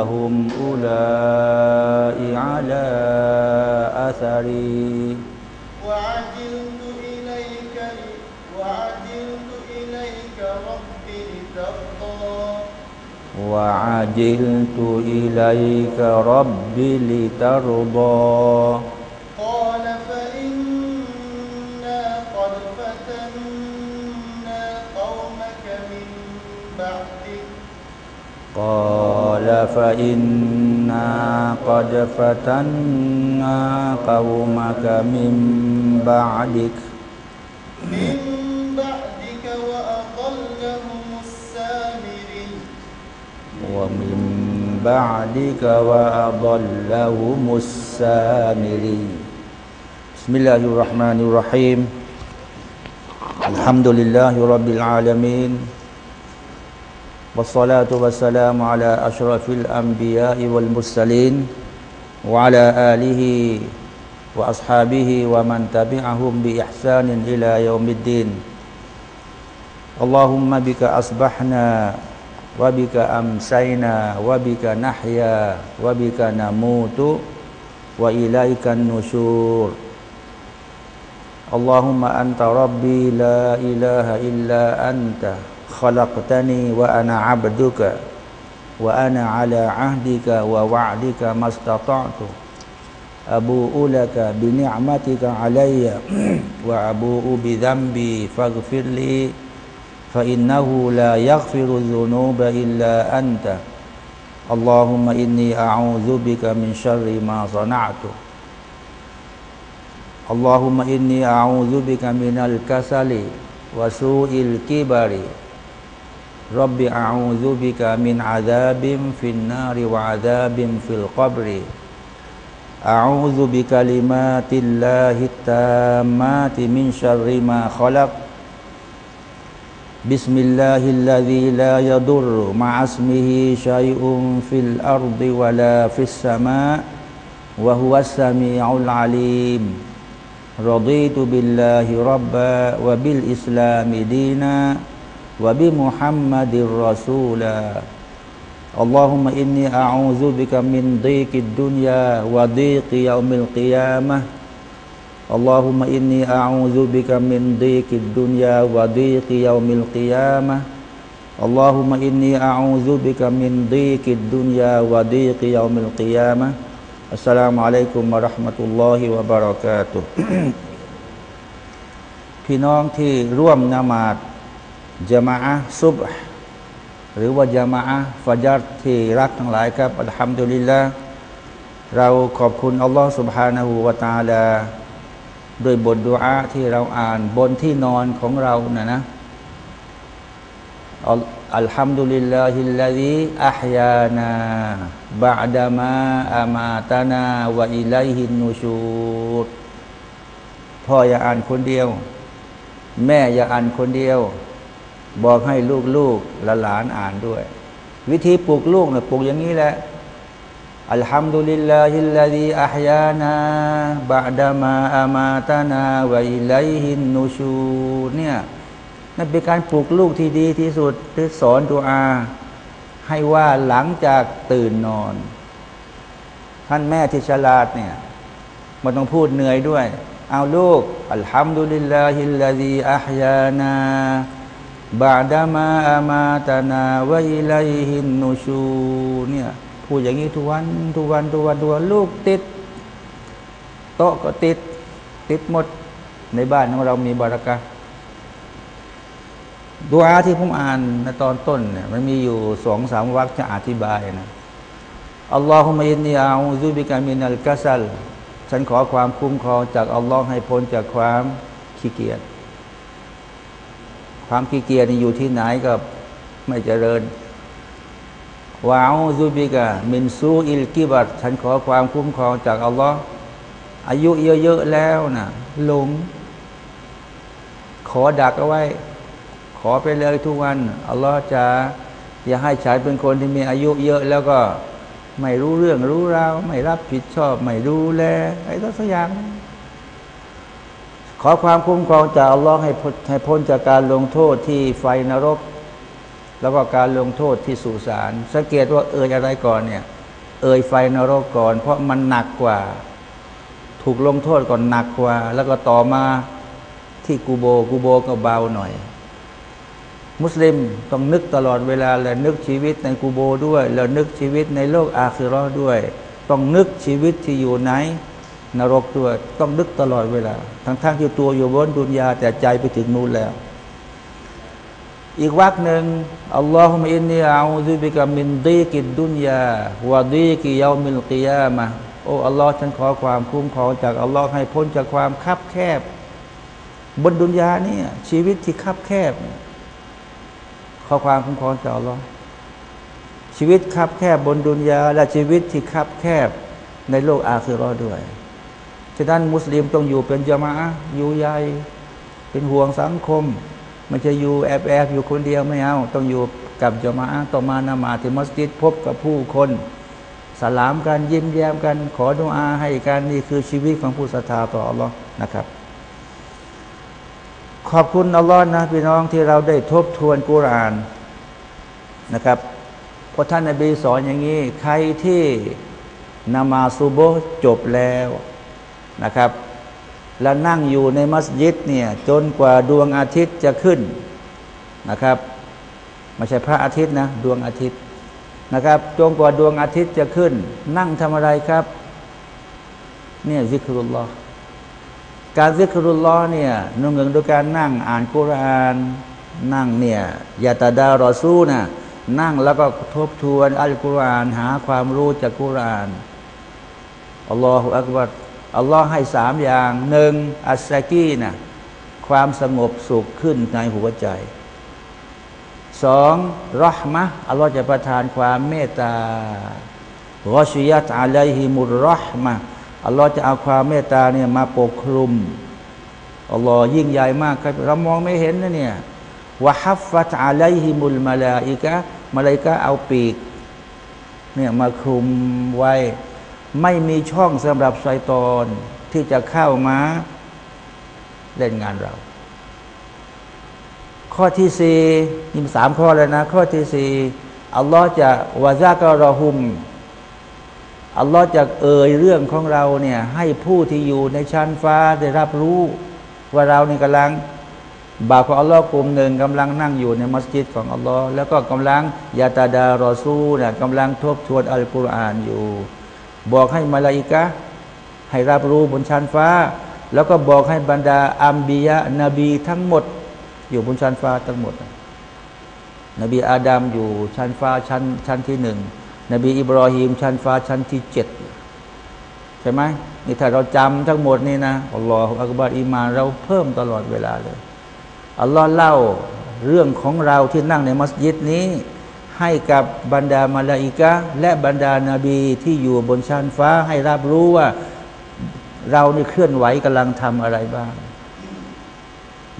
فهم أولئك على أثري. وعجلت إليك وعجلت إليك رب لترضى. وعجلت إليك رب لترضى. قال فإنا قد فتنا قومك من بعدك. قال فإنا قد فتنا قومك من بعدك. من بعدك وأضلهم السامري. ومن بعدك وأضلهم السامري. بسم الله الرحمن الرحيم. الحمد لله رب العالمين. والصلاة والسلام على أشرف الأنبياء والمرسلين وعلى آله وأصحابه ومن تبعهم بإحسان إلى يوم الدين. اللهم بك أصبحنا وبك أمسينا وبك نحيا وبك نموت وإليك النشور. اللهم أنت ربي لا إله إلا أنت خلقتني وأنا عبدك وأنا على عهدك ووعدك ما استطعت. أبوء لك بنعمتك علي وأبوء بذنبي فاغفر لي فإنه لا يغفر الذنوب إلا أنت. اللهم إني أعوذ بك من شر ما صنعت. اللهم إني أعوذ بك من الكسل وسوء الكبر. رب أعوذ بك من عذاب في النار وعذاب في القبر. أعوذ بكلمات الله التامات من شر ما خلق. بسم الله الذي لا يضر مع اسمه شيء في الأرض ولا في السماء وهو السميع العليم. رضيت بالله ربا وبالإسلام دينا. وبمحمد رسولا اللهم إني أعوذ بك من ضيق الدنيا وضيق يوم القيامة اللهم إني أعوذ بك من ضيق الدنيا وضيق يوم القيامة اللهم إني أعوذ بك من ضيق الدنيا وضيق يوم القيامة السلام عليكم ورحمة الله وبركاته พี่น้องที่ร่วมนมาด จามะอะห์ซุบฮ์หรือว่าจามะอะห์ฟัจัรที่รักทั้งหลายครับอัลฮัมดุลิลละเราขอบคุณอัลลอฮ์ سبحانه และ تعالى โดยบทดุอาที่เราอ่านบนที่นอนของเรานะนะอัลฮัมดุลิลลาฮิลลาฮิอัฮยานาบะดามาอามาตานาวะอิลัยฮินนูชูดพ่ออย่าอ่านคนเดียว แม่อย่าอ่านคนเดียว บอกให้ลูกๆและหลานอ่านด้วย วิธีปลูกลูกเนี่ยปลูกอย่างนี้แหละอัลฮัมดุลิลลาฮิลลาฮิอัฮยานาบะดามาอามาตานาวะอิลัยฮินนูชูเนี่ยนั่นเป็นการปลูกลูกที่ดีที่สุดที่สอนตัวอา ให้ว่าหลังจากตื่นนอน ท่านแม่ที่ฉลาดเนี่ยมันต้องพูดเหนื่อยด้วย เอาลูกอัลฮัมดุลิลลาฮิลลาฮิอัฮยานา บะดามาอามาตานาวะอิลัยฮินนูชูเนี่ยพูดอย่างนี้ทุกวันทุกวันทุกวันทุกวันลูกติด โต๊ะก็ติด ติดหมดในบ้านของเรามีบารักะดูอาที่ผมอ่านในตอนต้นเนี่ยมันมีอยู่สองสามวรรคจะอธิบายนะอัลลอฮุมะอินนีอาอูซุบิกามินัลกัซัลฉันขอความคุ้มครองจากอัลลอฮ์ให้พ้นจากความขี้เกียจ ความขี้เกียจนี่อยู่ที่ไหนก็ไม่เจริญวาอซุบิกามินซูอิลกิบัตฉันขอความคุ้มครองจากอัลลอฮ์อายุเยอะๆแล้วนะหลง ขอดักเอาไว้ ขอไปเลยทุกวันอัลลอฮ์จะอย่าให้ฉันเป็นคนที่มีอายุเยอะแล้วก็ไม่รู้เรื่องรู้ราวไม่รับผิดชอบ ไม่ดูแลไอ้ตัวสักอย่าง ขอความคุ้มครองจากอัลลอฮ์ให้ให้พ้นจากการลงโทษที่ไฟนรก แล้วก็การลงโทษที่สุสานสังเกตว่าเอ่ยอะไรก่อนเนี่ยเอ่ยไฟนรกก่อน เพราะมันหนักกว่า ถูกลงโทษก่อนหนักกว่า แล้วก็ต่อมาที่กูโบกูโบก็เบาหน่อย มุสลิมต้องนึกตลอดเวลาและนึกชีวิตในกูโบด้วย แล้วนึกชีวิตในโลกอาคิรอด้วย ต้องนึกชีวิตที่อยู่ไหน นรกด้วยต้องนึกตลอดเวลา ทั้งๆทที่ตัวอยู่บนดุนยาแต่ใจไปถึงนู่นแล้ว อีกวักหนึ่งอัลลอฮฺมินนีอาอูซุบิกามินดีกิดดุนยาวะดีกิยามิลกิยามะโอ้อัลลอฮ์ฉันขอความคุ้มครองจากอัลลอฮ์ให้พ้นจากความคับแคบ บนดุนยานี่ชีวิตที่คับแคบ ขอความคุ้มครองจากอัลลอฮ์ชีวิตคับแคบบนดุนยาและชีวิตที่คับแคบในโลกอาคือรอด้วย ฉะนั้นมุสลิมต้องอยู่เป็นจามะอยู่ใหญ่เป็นห่วงสังคม มันจะอยู่แอบแอบอยู่คนเดียวไม่เอา ต้องอยู่กับจมาต้องมานามาที่มัสยิดพบกับผู้คน สลามกันยิ้มแย้มกัน ขอดุอาให้กันนี่คือชีวิตของผู้ศรัทธาต่ออัลลอฮ์นะครับ ขอบคุณอัลลอฮ์นะพี่น้องที่เราได้ทบทวนกุรานนะครับเพราะท่านนบีสอนอย่างนี้ ใครที่นามาซูโบจบแล้ว นะครับ แล้วนั่งอยู่ในมัสยิดเนี่ยจนกว่าดวงอาทิตย์จะขึ้นนะครับไม่ใช่พระอาทิตย์นะดวงอาทิตย์นะครับจนกว่าดวงอาทิตย์จะขึ้น นั่งทำอะไรครับ เนี่ยซิกรุลลอฮ์การซิกรุลลอฮ์เนี่ยนุ่งเงินโดยการนั่งอ่านกุรานนั่งเนี่ยยาตาดารอซูนะนั่งแล้วก็ทบทวนอัลกุรอานหาความรู้จากกุรอานอัลลอฮฺอักบัร อัลลอฮ์ให้สามอย่างหนึ่งอัสซากีนะความสงบสุขขึ้นในหัวใจสองรหมะอัลลอฮ์จะประทานความเมตตารอชิยัตอะลัยฮิมุรรหมะอัลลอฮ์จะเอาความเมตตาเนี่ยมาปกคลุมอัลลอฮ์ยิ่งใหญ่มากครับเรามองไม่เห็นนะเนี่ยวะฮัฟฟัตอะลัยฮิมุลมาลาอิกะมาลาอิกะเอาปีกเนี่ยมาคลุมไว้ ไม่มีช่องสำหรับไซตอนที่จะเข้ามาเล่นงานเรา ข้อที่สี่ยิมสามข้อเลยนะ ข้อที่สี่อัลลอฮ์จะวาซากรอหุมอัลลอฮ์จะเอ่ยเรื่องของเราเนี่ย ให้ผู้ที่อยู่ในชั้นฟ้าได้รับรู้ ว่าเรานี่กำลังบาปของอัลลอฮ์กลุ่มหนึ่งกำลังนั่งอยู่ในมัสยิดของอัลลอฮ์แล้วก็กำลังยาตาดารอซูเนี่ยกำลังทบทวนอัลกุรอานอยู่ บอกให้มาลาอิกะให้รับรู้บนชั้นฟ้า แล้วก็บอกให้บรรดาอัมบียะนบีทั้งหมด อยู่บนชั้นฟ้าทั้งหมด นบีอาดัมอยู่ชั้นฟ้าชั้นชั้นที่หนึ่งนบีอิบรอฮีมชั้นฟ้าชั้นที่เจ็ดใช่ไหมนี่ถ้าเราจำทั้งหมดนี่นะอัลลอฮฺอักบารอีมานเราเพิ่มตลอดเวลาเลยอัลลอฮ์เล่าเรื่องของเราที่นั่งในมัสยิดนี้ ให้กับบรรดามาลาอิกะและบรรดานาบีที่อยู่บนชั้นฟ้า ให้รับรู้ว่าเรานี่เคลื่อนไหวกำลังทำอะไรบ้าง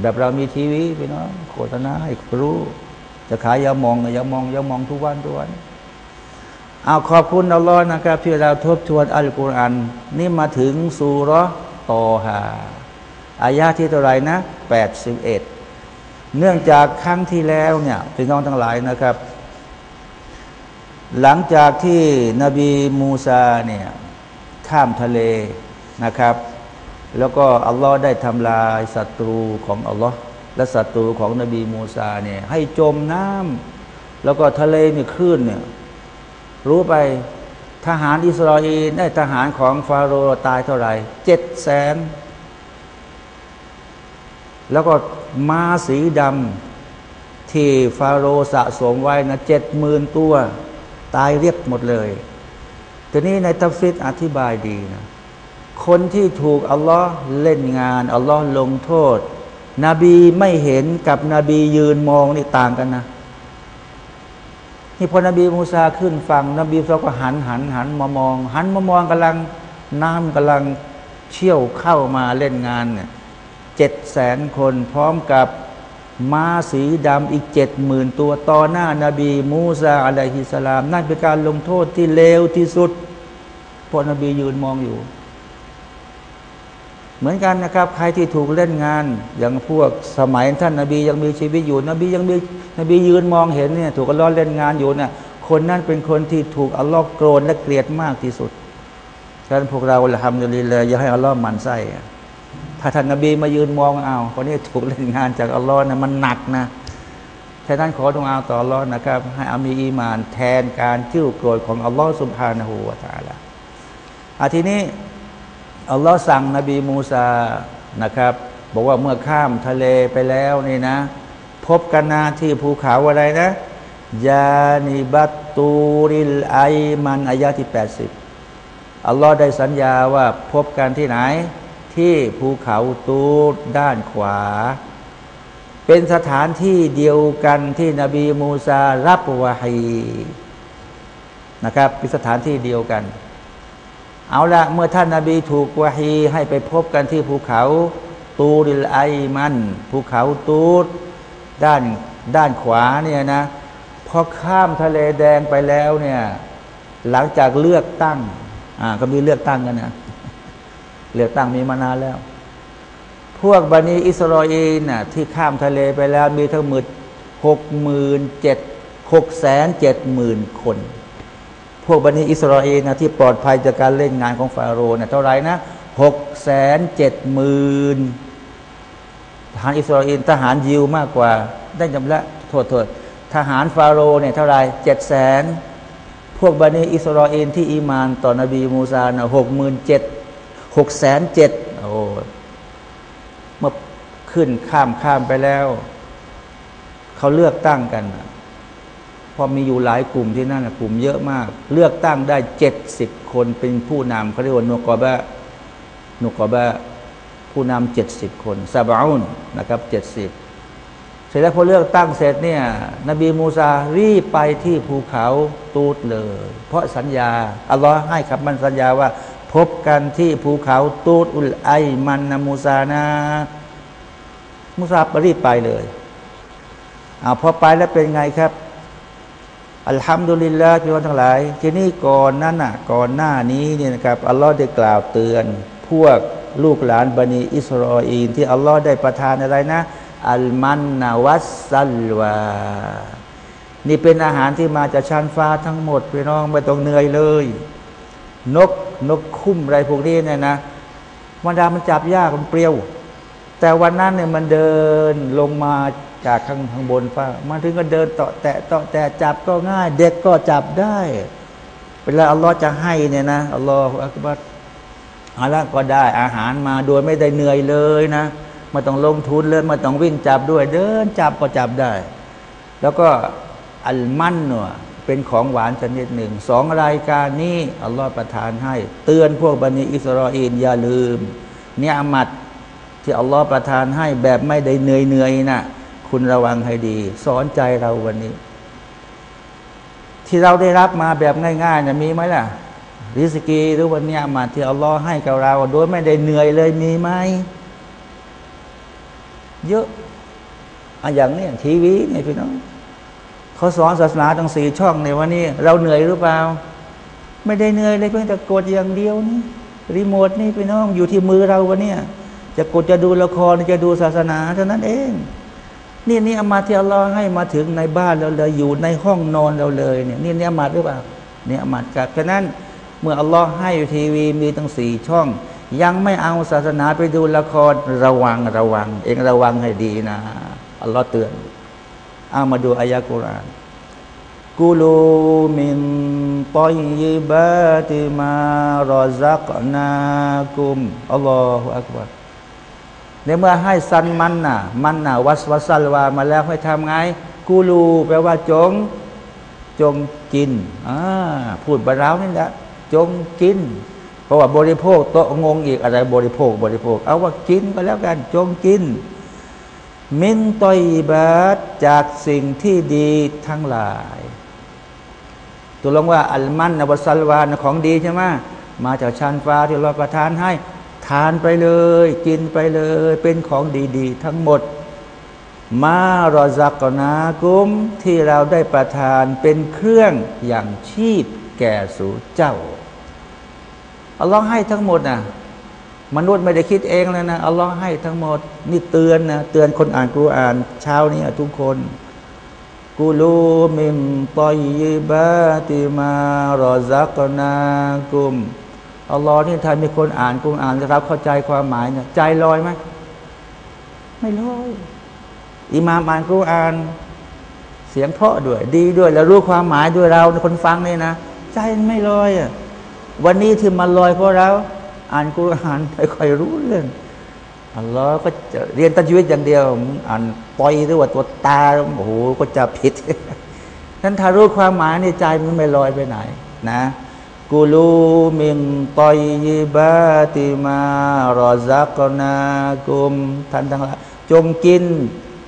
แบบเรามีทีวีไปเนาะโฆษณาให้รู้ จะขายยามองยามองยามองทุกวันทุกวันเอาขอบคุณอัลลอฮ์นะครับ ที่เราทบทวนอัลกุรอานนี่มาถึงสุรตอฮาอายาที่เท่าไรนะแปดสิบเอ็ดเนื่องจากครั้งที่แล้วเนี่ยพี่น้องทั้งหลายนะครับ หลังจากที่นบีมูซาเนี่ยข้ามทะเลนะครับ แล้วก็อัลลอฮ์ได้ทำลายศัตรูของอัลลอฮ์และศัตรูของนบีมูซาเนี่ยให้จมน้ำแล้วก็ทะเลนี่คลื่นเนี่ยรู้ไปทหารอิสราเอลได้ทหารของฟาโรห์ตายเท่าไหร่เจ็ดแสนแล้วก็ม้าสีดำที่ฟาโรห์สะสมไว้นะเจ็ดหมื่นตัว ตายเรียบหมดเลยทีนี้ในตัฟซิดอธิบายดีนะคนที่ถูกอัลลอฮ์เล่นงานอัลลอฮ์ลงโทษ นบีไม่เห็นกับนบียืนมองนี่ต่างกันนะนี่พอนบีมูซาขึ้นฟัง นบีเขาก็หันหันหันมามอง หันมามองกำลังน้ำกำลังเชี่ยวเข้ามาเล่นงานเนี่ยเจ็ดแสนคนพร้อมกับ ม้าสีดำอีกเจ็ดหมื่นตัวต่อหน้านาบี มูซาอะลัยฮิสลาม นั่นเป็นการลงโทษที่เลวที่สุดเพราะนบียืนมองอยู่ เหมือนกันนะครับ ใครที่ถูกเล่นงาน อย่างพวกสมัยท่านนาบียังมีชีวิตอยู่ นบียังมีนบียืนมองเห็นเนี่ยถูกอัลลอฮ์เล่นงานอยู่เนี่ยคนนั้นเป็นคนที่ถูกอัลลอฮ์โกรธและเกลียดมากที่สุดฉะนั้นพวกเราละทำอยู่ดีเลยอย่าให้อัลลอฮ์มันไส้ ถ้าท่านนาบีมายืนมองเอาคนนี้ถูกเล่นงานจากอัลลอฮ์นะมันหนักนะฉะนั้นขอตรงเอาต่ออัลลอฮ์นะครับ ให้อามีอีมานแทนการจิ้วโกรธของอัลลอฮ์สุบฮานะฮูวาตาละอาทีนี้อัลลอฮ์สั่งนบีมูซานะครับ บอกว่าเมื่อข้ามทะเลไปแล้วนี่นะ พบกันนาที่ภูเขาอะไรนะยานิบัตตูริลไอมันอายะที่ 80 อัลลอฮ์ได้สัญญาว่าพบกันที่ไหน ที่ภูเขาตูดด้านขวา เป็นสถานที่เดียวกันที่นบีมูซารับวะฮีนะครับเป็นสถานที่เดียวกัน เอาละเมื่อท่านนาบีถูกวะฮีให้ไปพบกันที่ภูเขาตูริลไอมันภูเขาตูดด้านด้านขวาเนี่ยนะพอข้ามทะเลแดงไปแล้วเนี่ยหลังจากเลือกตั้งอ่าก็มีเลือกตั้งกันนะ เลือกตั้งมีมานานแล้ว พวกบันิอิสราเอลน่ะที่ข้ามทะเลไปแล้วมีทั้งหมดหกหมื่นเจ็ดหกแสนเจ็ดหมื่นคน พวกบันิอิสราเอลนะที่ปลอดภัยจากการเล่นงานของฟาโรห์นะเท่าไรนะหกแสนเจ็ดหมื่นทหารอิสราเอลทหารยิวมากกว่า ได้จำละโทษโทษทหารฟาโรห์เนี่ยเท่าไรเจ็ดแสนพวกบันิอิสราเอลที่อีมานต่อนบีมูซานะหกหมื่นเจ็ด หกแสนเจ็ดโอ้เมื่อขึ้นข้ามข้ามไปแล้ว เขาเลือกตั้งกันพอมีอยู่หลายกลุ่มที่นั่นกลุ่มเยอะมาก เลือกตั้งได้เจ็ดสิบคนเป็นผู้นำเขาเรียกว่านุกอบะนุกอบะผู้นำเจ็ดสิบคนซาบาอุนนะครับเจ็ดสิบเสร็จแล้วพอเลือกตั้งเสร็จเนี่ยนบีมูซารีบไปที่ภูเขาตูดเลย เพราะสัญญาอัลลอฮ์ให้คำมันสัญญาว่า พบกันที่ภูเขาตูดอุลไอมันนามูซานะมูซาบรีบไปเลยเอาพอไปแล้วเป็นไงครับ อัลฮัมดุลิลลาห์พี่น้องทั้งหลาย ทีนี้ก่อนนั้นน่ะ ก่อนหน้านี้เนี่ยนะครับอัลลอฮ์ได้กล่าวเตือน พวกลูกหลานบันิอิสราเอลที่อัลลอฮ์ได้ประทานอะไรนะ อัลมันนาวัสซัลวา นี่เป็นอาหารที่มาจากชั้นฟ้าทั้งหมดพี่น้องไม่ต้องเหนื่อยเลย นก นกคุ้มอะไรพวกนี้เนี่ยนะวันดามันจับยากมันเปรี้ยว แต่วันนั้นเนี่ยมันเดินลงมาจากข้างข้างบนฟ้ามาถึงก็เดินเต่อแตะต่อแต่จับก็ง่าย เด็กก็จับได้ เวลาอัลลอฮ์จะให้เนี่ยนะอัลลอฮฺอักบัรอาละก็ได้อาหารมาโดยไม่ได้เหนื่อยเลยนะไม่ต้องลงทุนเลยไม่ต้องวิ่งจับด้วย เดินจับก็จับได้ แล้วก็อัลมันเนาะ เป็นของหวานชนิดหนึ่งสองรายการนี้อัลลอฮฺประทานให้ เตือนพวกบันิอิสราเอลอย่าลืมเนี่ยอมัดที่อัลลอฮฺประทานให้แบบไม่ได้เหนื่อยเนื่อยนะคุณระวังให้ดี สอนใจเราวันนี้ ที่เราได้รับมาแบบง่ายๆนะมีไหมล่ะริสกีหรือวันนี้อามัดที่อัลลอฮฺให้กับเรา โดยไม่ได้เหนื่อยเลยมีไหมเยอะอันอย่างนี้ทีวีเนี่ยพี่น้อง เขาสอนศาสนาทั้งสี่ช่องในวันนี้ เราเหนื่อยหรือเปล่า ไม่ได้เหนื่อยเลยเพียงแต่กดอย่างเดียวนี่รีโมทนี่พี่น้องอยู่ที่มือเราวันนี้จะกดจะดูละครจะดูศาสนาเท่านั้นเอง นี่นี่อามาที่อัลลอฮ์ให้มาถึงในบ้านเราเลยอยู่ในห้องนอนเราเลยเนี่ยนี่นี่ยมาหรือเปล่าเนี่ยมากับฉะนั้นเมื่ออัลลอฮ์ให้ทีวีมีทั้งสี่ช่อง ยังไม่เอาศาสนาไปดูละครระวังระวัง เองระวังให้ดีนะอัลลอฮ์เตือน เอามาดูอายะกุรานกุลูมินตอยยิบาติมารอซักนากุมอัลลอฮฺอักบารในเมื่อให้สันมันน่ะ มันน่ะ วัสวัสัลวามาแล้วให้ทำไง กูรูแปลว่าจง จงกินอ่าพูดบารานี่แหละจงกิน เพราะว่าบริโภคโตงงอีกอะไรบริโภคบริโภค เอาว่ากินก็แล้วกัน จงกิน มินตอยบาตจากสิ่งที่ดีทั้งหลายตัวลงว่าอัลมันนบสัลวานของดีใช่ไหมมาจากชานฟ้าที่เราประทานให้ ทานไปเลย กินไปเลย เป็นของดีๆ ทั้งหมด มารอซักนากุมที่เราได้ประทานเป็นเครื่องอย่างชีพแก่สู่เจ้าอัลลอฮ์ให้ทั้งหมดนะ มนุษย์ไม่ได้คิดเองเลยนะอัลลอฮ์ให้ทั้งหมด นี่เตือนนะเตือนคนอ่านกุรอานเช้านี้ทุกคนกูลูมิมตอยบาติมารอซักนากุมอัลลอฮ์นี่ถ้ามีคนอ่านกุรอานจะรับเข้าใจความหมายเนี่ยใจลอยไหมไม่ลอยอิมามอ่านกุรอานเสียงเพราะด้วย ดีด้วย แล้วรู้ความหมายด้วยเราคนฟังนี่นะ ใจไม่ลอยอะวันนี้ที่มันลอยเพราะเรา อ่านกุรอานไม่ค่อยรู้เรื่องอัลลอฮ์ก็จะเรียนตัจวิตอย่างเดียว อ่านปอยหรือว่าตัวตาโอ้โหก็จะผิดนั้นถ้ารู้ความหมายในใจมันไม่ลอยไปไหน นะกูลูมินตอยยิบาติมารอซักนากุมท่านทั้งหลายจงกิน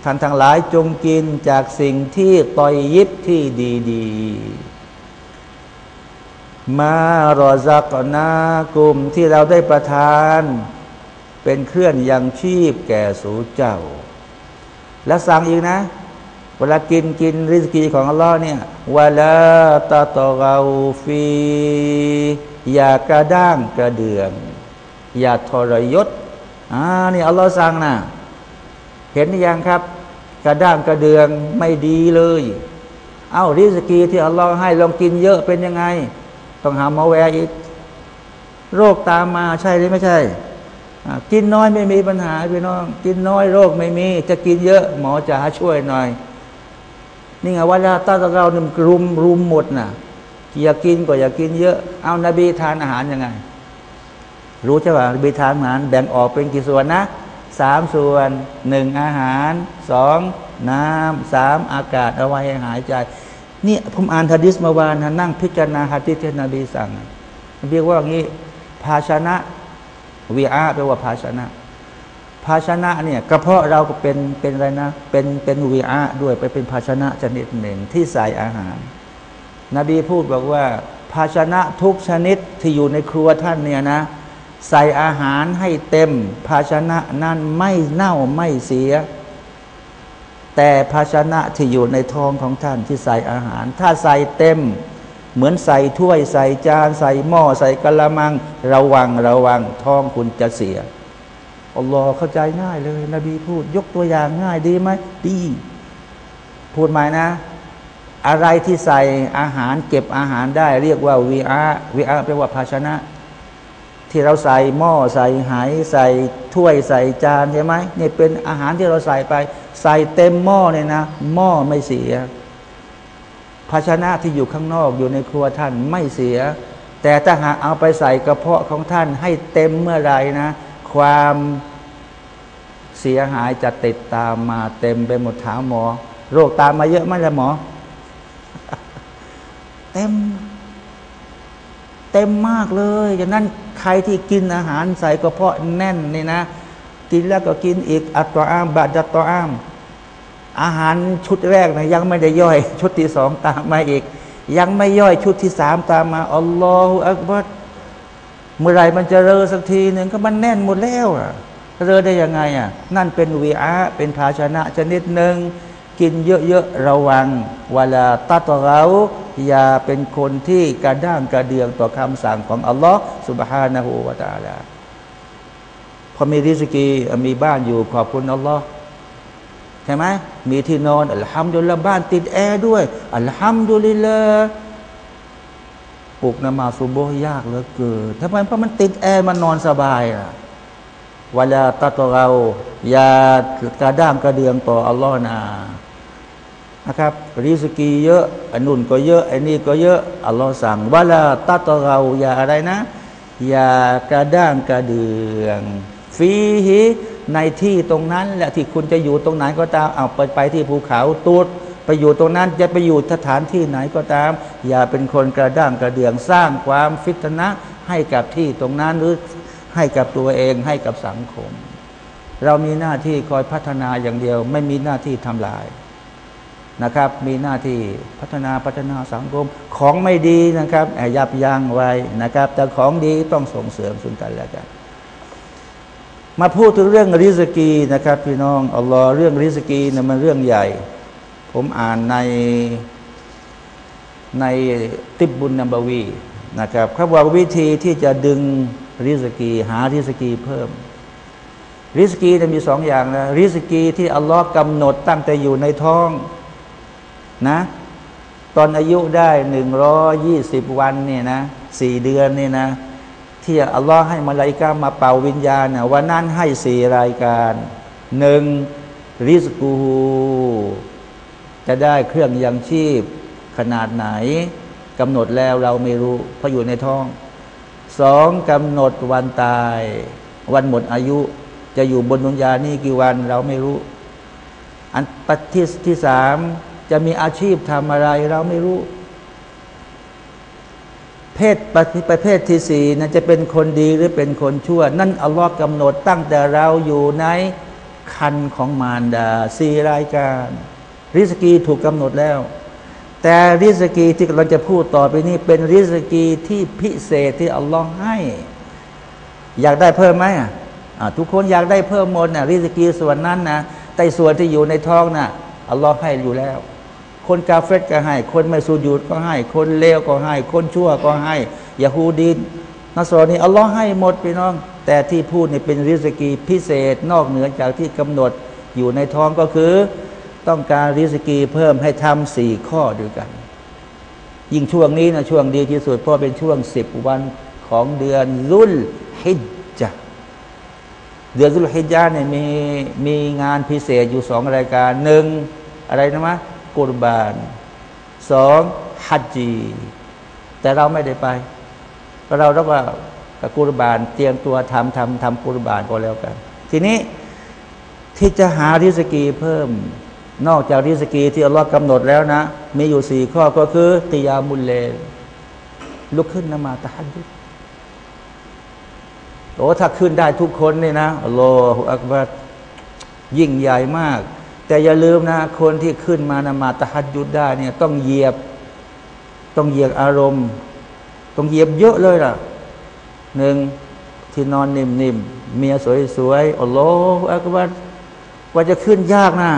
ท่านทั้งหลายจงกินจากสิ่งที่ตอยยิบที่ดี ๆ มารอซักนากุมที่เราได้ประทาน เป็นเครื่องยังชีพแก่สูเจ้า และสั่งอีกนะ เวลากินกินริสกีของอัลลอฮ์เนี่ยวลาتطغوا فيهอย่ากระด้างกระเดือง อย่าทรยศอ่านี่อัลลอฮ์สั่งนะเห็นหรือยังครับ กระด้างกระเดืองไม่ดีเลย เอา้าرزقที่อัลลอฮ์ให้ลองกินเยอะเป็นยังไง ต้องหาหมอแวร์อีก โรคตามมาใช่หรือไม่ใช่ กินน้อยไม่มีปัญหาพี่น้อง กินน้อยโรคไม่มี จะกินเยอะหมอจะช่วยหน่อย นี่ไงว่าตาเราหนึ่งรุมรุมหมดนะ่ะอย่ากินก็อย่ากินเยอะ เอานาบีทานอาหารยังไง รู้ใช่ป่ะนบีทานอาหารแบ่งออกเป็นกี่ส่วนนะสามส่วนหนึ่งอาหารสองน้ำสามอากาศเอาไว้หายใจ นี่ผมอ่านฮะดิษมาวานนั่งพิจารณาฮะดิษที่นบีสั่งนบีว่าอย่างนี้ ภาชนะวิอาแปลว่าภาชนะ ภาชนะเนี่ยกระเพาะเราก็เป็นเป็นอะไรนะ เป็นเป็นวีอาด้วยไปเป็นภาชนะชนิดหนึ่งที่ใส่อาหาร นบีพูดบอกว่า ภาชนะทุกชนิดที่อยู่ในครัวท่านเนี่ยนะ ใส่อาหารให้เต็ม ภาชนะนั้นไม่เน่าไม่เสีย แต่ภาชนะที่อยู่ในท้องของท่านที่ใส่อาหาร ถ้าใส่เต็ม เหมือนใส่ถ้วยใส่จาน ใส่หม้อใส่กระมัง ระวังระวังท้องคุณจะเสียอัลลอฮ์เข้าใจง่ายเลย นบีพูด ยกตัวอย่างง่ายดีไหมดี พูดหมายนะ อะไรที่ใส่อาหารเก็บอาหารได้ เรียกว่าวีอาวีอาแปลว่าภาชนะ ที่เราใส่หม้อใส่ไหใส่ถ้วยใส่จานใช่ไหมเนี่ยเป็นอาหารที่เราใส่ไป ใส่เต็มหม้อเนี่ยนะ หม้อไม่เสีย ภาชนะที่อยู่ข้างนอกอยู่ในครัวท่านไม่เสีย แต่ถ้าหากเอาไปใส่กระเพาะของท่านให้เต็มเมื่อไรนะ ความเสียหายจะติดตามมาเต็มไปหมดถามหมอ โรคตามมาเยอะไหมล่ะหมอ เต็ม เต็มมากเลยฉะนั้นใครที่กินอาหารใส่กระเพาะแน่นนี่นะ กินแล้วก็กินอีกอัตตออามบาดัตตออาม อาหารชุดแรกนะยังไม่ได้ย่อย ชุดที่สองตามมาอีก ยังไม่ย่อยชุดที่สามตามมาอัลลอฮฺอักบัดเมื่อไรมันจะเรอสักทีหนึ่งก็มันแน่นหมดแล้วอะเรอได้ยังไงอะนั่นเป็นวีอาเป็นภาชนะชนิดหนึ่งกินเยอะๆระวังเวลาตัดเราอย่าเป็นคนที่กระด้างกระเดืองต่อคำสั่งของอัลลอฮ์สุบฮานะฮูวาตาลา พอมีริสกีมีบ้านอยู่ขอบคุณอัลลอฮ์ใช่ไหมมีที่นอนอัลฮัมดุลิลละบ้านติดแอร์ด้วยอัลฮัมดุลิลละปลุกนมาสุโบยากเหลือเกินทำไมเพราะมันติดแอร์มันนอนสบายอะเวลาตัดเราอย่ากระด้างกระเดืองต่ออัลลอฮ์นานะครับริสกีเยอะอันนุ่นก็เยอะอันนี้ก็เยอะอัลลอฮ์สั่งเวลาตัดเราอย่าอะไรนะ อย่ากระด้างกระเดือง ฟีฮิในที่ตรงนั้นแหละที่คุณจะอยู่ตรงไหนก็ตามเอาไปไปที่ภูเขาตูดไปอยู่ตรงนั้นจะไปอยู่สถานที่ไหนก็ตาม อย่าเป็นคนกระด้างกระเดืองสร้างความฟิตนะให้กับที่ตรงนั้นหรือให้กับตัวเองให้กับสังคม เรามีหน้าที่คอยพัฒนาอย่างเดียว ไม่มีหน้าที่ทำลายนะครับ มีหน้าที่พัฒนาพัฒนาสังคมของไม่ดีนะครับยับยั้งไว้นะครับ แต่ของดีต้องส่งเสริมซึ่งกันและกัน มาพูดถึงเรื่องริสกีนะครับ พี่น้องอัลลอฮ์เรื่องริสกีนะมันเรื่องใหญ่ ผมอ่านในในติบบุญนัมบวีนะครับเขาบอกวิธีที่จะดึงริสกี หาริสกีเพิ่ม ริสกีจะมีสองอย่างนะริสกีที่อัลลอฮ์กำหนดตั้งแต่อยู่ในท้องนะตอนอายุได้หนึ่งร้อยี่สิบวันเนี่ยนะสี่เดือนเนี่ยนะ ที่อัลลอฮ์ให้มาลายกามาเป่าวิญญาณนะวันนั้นให้สี่รายการหนึ่งริสกูจะได้เครื่องยังชีพขนาดไหนกำหนดแล้วเราไม่รู้เพราะอยู่ในท้องสองกำหนดวันตาย วันหมดอายุ จะอยู่บนดุนยานี่กี่วันเราไม่รู้ อันปัจที่ที่สามจะมีอาชีพทำอะไรเราไม่รู้ เพศประเภทที่สี่นั้นจะเป็นคนดีหรือเป็นคนชั่ว นั่นอัลลอฮ์กำหนดตั้งแต่เราอยู่ในคันของมารดาสี่รายการ ริสกีถูกกำหนดแล้ว แต่ริสกีที่เราจะพูดต่อไปนี้เป็นริสกีที่พิเศษที่อัลลอฮ์ให้ อยากได้เพิ่มไหมอะทุกคนอยากได้เพิ่มหมดนะริสกีส่วนนั้นนะแต่ส่วนที่อยู่ในท้องนะ่ะอัลลอฮ์ให้อยู่แล้ว คนกาเฟตก็ให้ คนไม่สูญูดก็ให้ คนเลวก็ให้ คนชั่วก็ให้ยาฮูดีนนัสรนีอัลลอฮ์ให้หมดพี่น้อง แต่ที่พูดนี่เป็นริสกีพิเศษนอกเหนือจากที่กำหนดอยู่ในท้องก็คือ ต้องการริสกีเพิ่มให้ทำสี่ข้อด้วยกัน ยิ่งช่วงนี้นะช่วงดีที่สุดเพราะเป็นช่วงสิบวันของเดือนรุ่ลฮิจจ์เดือนรุ่ลฮิจจ์เนี่ยมีมีงานพิเศษอยู่สองรายการหนึ่งอะไรนะมะ กุรบานสองฮัจจีแต่เราไม่ได้ไปเราเราก็กับกุรบานเตรียมตัวทำทำทำกุรบานก็แล้วกัน ทีนี้ที่จะหาริสกีเพิ่ม นอกจากริสกีที่อัลลอฮ์กำหนดแล้วนะ มีอยู่สี่ข้อก็คือติยามุลเลลุกขึ้นนมาตะฮัดยุโอ้ถ้าขึ้นได้ทุกคนเนี่ยนะอัลลอฮฺอักบัดยิ่งใหญ่มาก แต่อย่าลืมนะ คนที่ขึ้นมานมาตะฮัดยุดได้เนี่ยต้องเหยียบ ต้องเหยียบอารมณ์ ต้องเหยียบเยอะเลยล่ะหนึ่งที่นอนนิ่มๆเมียสวยๆอัลลอฮฺอักบัดว่าจะขึ้นยากนะ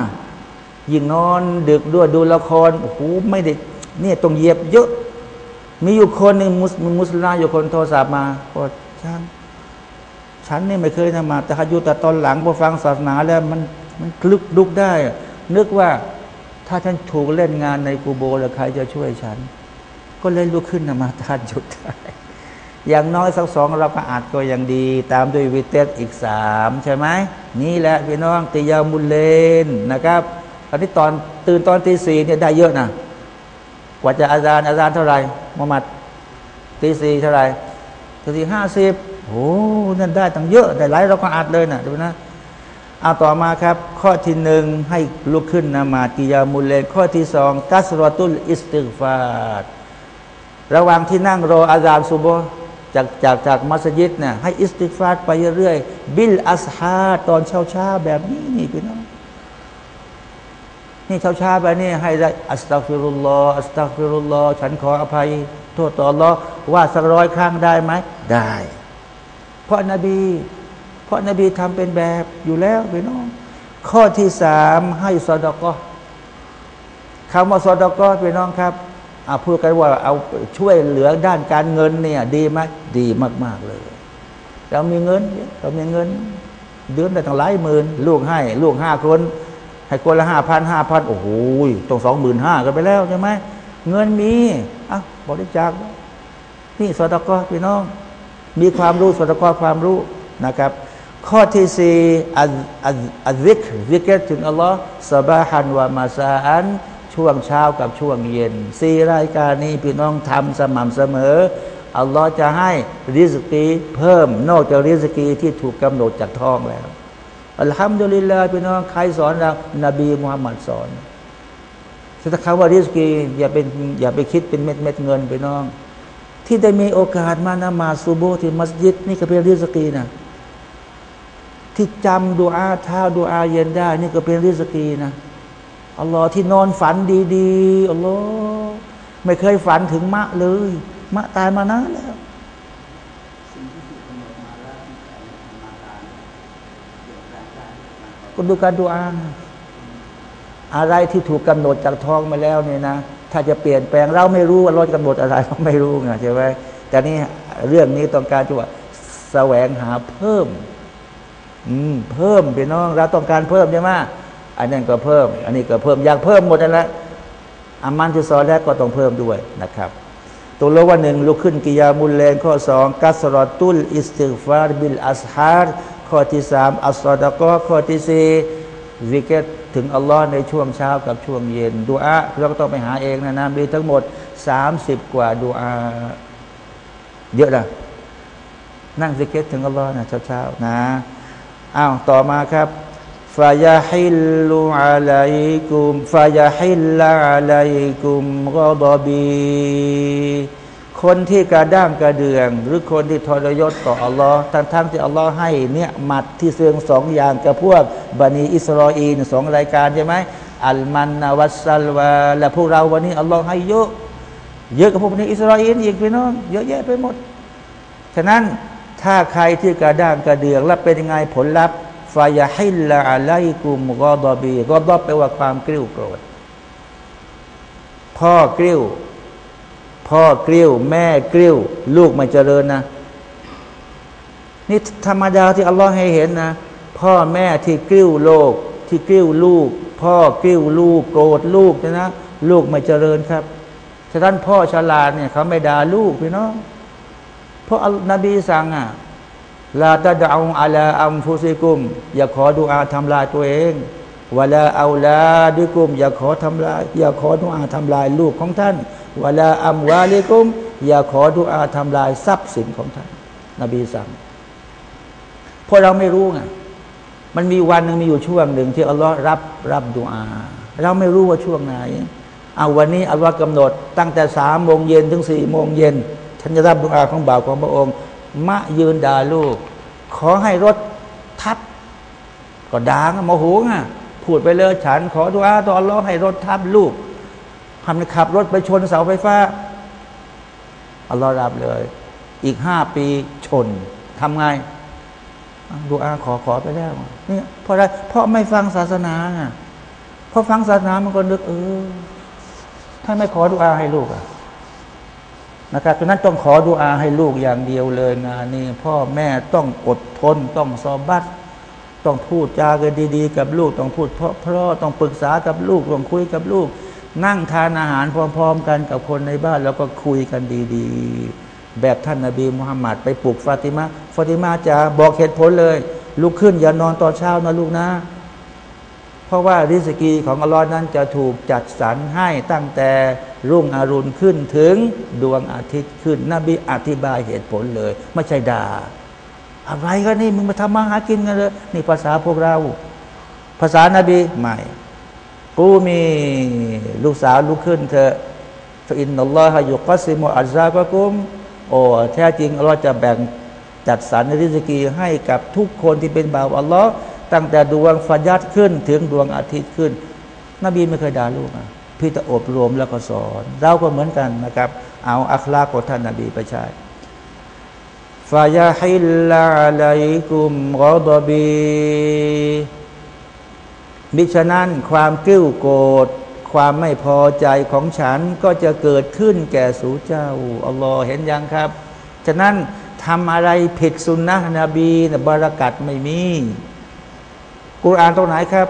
ยิ่งนอนดึกด้วยดูละครโอ้โหไม่ได้เนี่ยต้องเหย็บเยอะ มีอยู่คนหนึ่งมุสมุสลิมอยู่คนโทรศัพท์มาบอกฉันฉันนี่ไม่เคยนมาแต่ายุแต่ตอนหลังพอฟังศาสนาแล้วมัน มันคลึกลุกได้ นึกว่าถ้าฉันถูกเล่นงานในกูโบแล้วใครจะช่วยฉัน ก็เลยลุกขึ้นนมาทานจุดได้อย่างน้อยสักสองเราก็อาจก็ยังดี ตามด้วยวิเตสอีกสามใช่ไหมนี่แหละพี่น้องติยามุลเลนนะครับอันนี้ตอนตื่นตอนตีสี่เนี่ยได้เยอะนะกว่าจะอาจารย์อาจารย์เท่าไหร่มุฮัมมัดตีสี่เท่าไหร่ตีสี่ห้าสิบโอ้นั่นได้ตั้งเยอะแต่หลายเราก็อัดเลยนะดูนะ เอาต่อมาครับ ข้อที่หนึ่งให้ลุกขึ้นนมากิยามุลเลนข้อที่สองกัสรอตุลอิสติฟาดระหว่างที่นั่งรออาจารย์ซุโบจากจากจากมัสยิดเนี่ยให้استغفارไปเรื่อยๆبالأسحارอนเช้าช้าแบบนี้นี่พี่น้องนี่เช้าช้าไปนี่ให้ได้أستغفر الله أستغفر اللهฉันขออภัย โทษต่ออัลลอฮ์ว่าสักร้อยครั้งได้ไหมได้ เพราะนบี ราะนบีทำเป็นแบบอยู่แล้วพี่น้อง ข้อที่สามให้صدقةคำว่าสอดก็พี่น้องครับอาพูดกันว่าเอาช่วยเหลือด้านการเงินเนี่ย ดีไหมดีมาก ๆ เลย เรามีเงินเรามีเงิน เดือนได้ตั้งหลายหมื่นลูกให้ ลูกห้าคน ให้คนละห้าพันห้าพันโอ้โหต้องสองหมื่นห้ากันไปแล้วใช่ไหมเงินมีอะบริจาคนี่สตกพี่น้อง มีความรู้สตกความรู้นะครับ ข้อที่สี่อัลอัลอัลวิกวิกถึงอัลลอฮ์สบาฮันวามาซาอันช่วงเช้ากับช่วงเย็นสี่รายการนี้พี่น้องทำสม่ำเสมอ อัลลอฮ์จะให้ริสกีเพิ่มนอกจากริสกีที่ถูกกำหนดจากท้องแล้วอัลฮัมดุลิลลาห์พี่น้องใครสอนเรานบีมุฮัมมัดสอนถ้าคำว่าริสกีอย่าเป็นอย่าไปคิดเป็นเม็ดเม็ดเงินพี่น้อง ที่ได้มีโอกาสมานมาซูโบที่มัสยิดนี่ก็เป็นริสกีนะ ที่จำดูอาเท้าดูอาเย็นได้ นี่ก็เป็นริสกีนะอัลลอฮ์ที่นอนฝันดีๆอัลลอฮ์ไม่เคยฝันถึงมะเลย มะตายมานานแล้วก็ดูการดูอาอะไรที่ถูกกาหนดจากท้องมาแล้วเนี่ยนะ ถ้าจะเปลี่ยนแปลงเราไม่รู้ว่าเรากำหนดอะไรเราไม่รู้ไงใช่ไหมแต่นี่เรื่องนี้ต้องการจะว่าแสวงหาเพิ่ม อืมเพิ่มพี่น้อง เราต้องการเพิ่มใช่ไหมอันนั้นก็เพิ่ม อันนี้ก็เพิ่มอยากเพิ่มหมดนั่นแหละعمل ที่ صالحก็ต้องเพิ่มด้วยนะครับ ตัวโลว่าหนึ่งลุกขึ้นقيام الليلข้อสองكثرة الاستغفار بالأسحارข้อที่สามالصدقةข้อที่สี่วิกเกตถึงอัลลอฮ์ในช่วงเช้ากับช่วงเย็นدعاءเราก็ต้องไปหาเองนะนะมีทั้งหมดสามสิบกว่าดูอาเยอะนะนั่งวิกเกตถึงอัลลอฮ์นะเช้าๆนะ อ้าวต่อมาครับฟายาฮิลลุอะลัยกุมฟายาฮิลละอะลัยกุมกอดบีคนที่กระด้างกระเดือง หรือคนที่ทรยศต่ออัลลอฮ์ทั้งทั้งที่อัลลอฮ์ให้เนี่ยมัดที่เสื่องสองอย่างกับพวกบันีอิสราเอลสองรายการใช่ไหมอัลมันนวัสซัลวาและพวกเราวันนี้อัลลอฮ์ให้เยอะเยอะกับพวกนี้อิสราเอลอีกพี่น้องเยอะแยะไปหมดฉะนั้น ถ้าใครที่กระด้างกระเดืองแล้วเป็นยังไงผลลัพธ์ฟายาฮิลละอะไลกุมกอดอบีกอดอบแปลว่าความกริ้วโกรธ พ่อกริ้ว พ่อกริ้ว แม่กริ้ว ลูกไม่เจริญนะ นี่ธรรมดาที่อัลลอฮ์ให้เห็นนะ พ่อแม่ที่กริ้วโลก ที่กริ้วลูก พ่อกริ้วลูก โกรธลูกนะนะลูกไม่เจริญครับฉะนั้นพ่อฉลาดเนี่ยเขาไม่ด่าลูกพี่น้อง เพราะนบีสั่งอะลาตะดาวอาลาอัมฟุซิกุม อย่าขอดูอาทำลายตัวเองวลาเอาลาดิกุม อย่าขอทำลาย อย่าขอดูอาทำลายลูกของท่านวลาอัมวาลิกุม อย่าขอดูอาทำลายทรัพย์สินของท่าน นบีสั่งเพราะเราไม่รู้ไงมันมีวันหนึ่งมีอยู่ช่วงหนึ่งที่อัลลอฮ์รับรับดูอา เราไม่รู้ว่าช่วงไหนเอาวันนี้อัลลอฮ์กำหนดตั้งแต่สามโมงเย็นถึงสี่โมงเย็น ฉันจะรับดูอาของบ่าวของพระองค์ มะยืนด่าลูก ขอให้รถทับ ก็ด่างโมโหง่ะพูดไปเลยฉัน ขอดูอาตอนร้องให้รถทับลูกทำขับรถไปชนเสาไฟฟ้าอัลลอฮ์รับเลย อีกห้าปีชนทำไงดูอาขอขอไปแล้วนี่เพราะอะไรเพราะไม่ฟังศาสนาอะพอฟังศาสนามันก็นึกเออถ้าไม่ขอดูอาให้ลูกอะ นะครับฉะนั้นต้องขอดุอาให้ลูกอย่างเดียวเลยงานนี้พ่อแม่ต้องอดทน ต้องสอบัตต้องพูดจากันดีๆ กับลูก ต้องพูดเพราะเพราะต้องปรึกษากับลูกต้องคุยกับลูก นั่งทานอาหารพร้อมๆ กันกับคนในบ้าน แล้วก็คุยกันดีๆ แบบท่านนาบีมุฮัมมัดไปปลุกฟาติมาฟาติมาจะบอกเหตุผลเลย ลุกขึ้นอย่านอนตอนเช้านะลูกนะ ราะว่าริสกีของอัลลอฮ์นั้นจะถูกจัดสรรให้ตั้งแต่รุ่งอรุณขึ้นถึงดวงอาทิตย์ขึ้นนบีอธิบายเหตุผลเลย ไม่ใช่ด่าอะไรกันนี่มึงมาทำมาหากินกันเลยนี่ภาษาพวกเรา ภาษานาบีใหม่กูมีลูกสาวลุกขึ้นเถอะอินนัลลอฮฺยุกัสิมุอัลซากะกุมโอ้แท้จริงเราจะแบ่งจัดสรรริสกีให้กับทุกคนที่เป็นบ่าวอัลลอฮ์ ตั้งแต่ดวงฟัยัดขึ้น ถึงดวงอาทิตย์ขึ้น นบีไม่เคยด่าลูกอะพี่จะอบรมแล้วก็สอน เราก็เหมือนกันนะครับ เอาอัคลาของท่านนบีไปใช้ฟายาฮิลลาลัยกุมรอดบีมิฉะนั้นความกิ้วโกรธความไม่พอใจของฉันก็จะเกิดขึ้นแก่สู่เจ้าอัลลอฮ์เห็นยังครับ ฉะนั้นทำอะไรผิดสุนนะนบีนะบารักัดไม่มี กุรอานตรงไหนครับ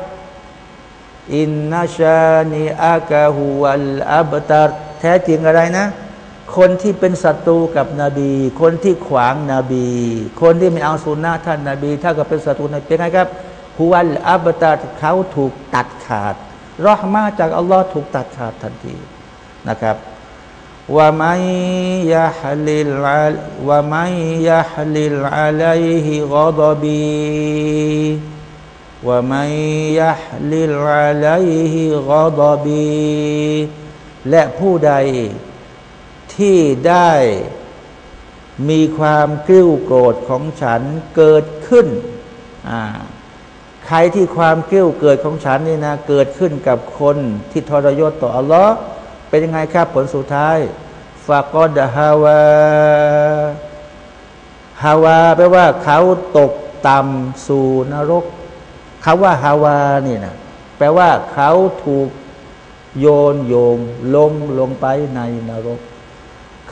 อินนาชานีอากาฮูวัลอับตารแท้จริงอะไรนะ คนที่เป็นศัตรูกับนบี คนที่ขวางนบี คนที่ไม่เอาสุนนะท่านนาบี ถ้าก็เป็นศัตรูนบีเป็นไงครับฮุวัลอับตารเขาถูกตัดขาดรอฮมาจากอัลลอฮ์ถูกตัดขาดทันทีนะครับว่าไม่ยาฮลิลว่าไม่ยาฮลิลอะลัยฮิกอดบี ว่าไม่ยะลิลอาลัยฮิกอดบีและผู้ใดที่ได้มีความกริ้วโกรธของฉันเกิดขึ้น ใครที่ความกริ้วเกิดของฉันนี่นะเกิดขึ้นกับคนที่ทรยศต่ออัลลอฮ์เป็นยังไงครับผลสุดท้ายฟากอดฮาวาฮาวาแปลว่าเขาตกต่ำสู่นรก คาว่าฮาวานี่นะแปลว่าเขาถูกโยนโยงลงลงไปในนรก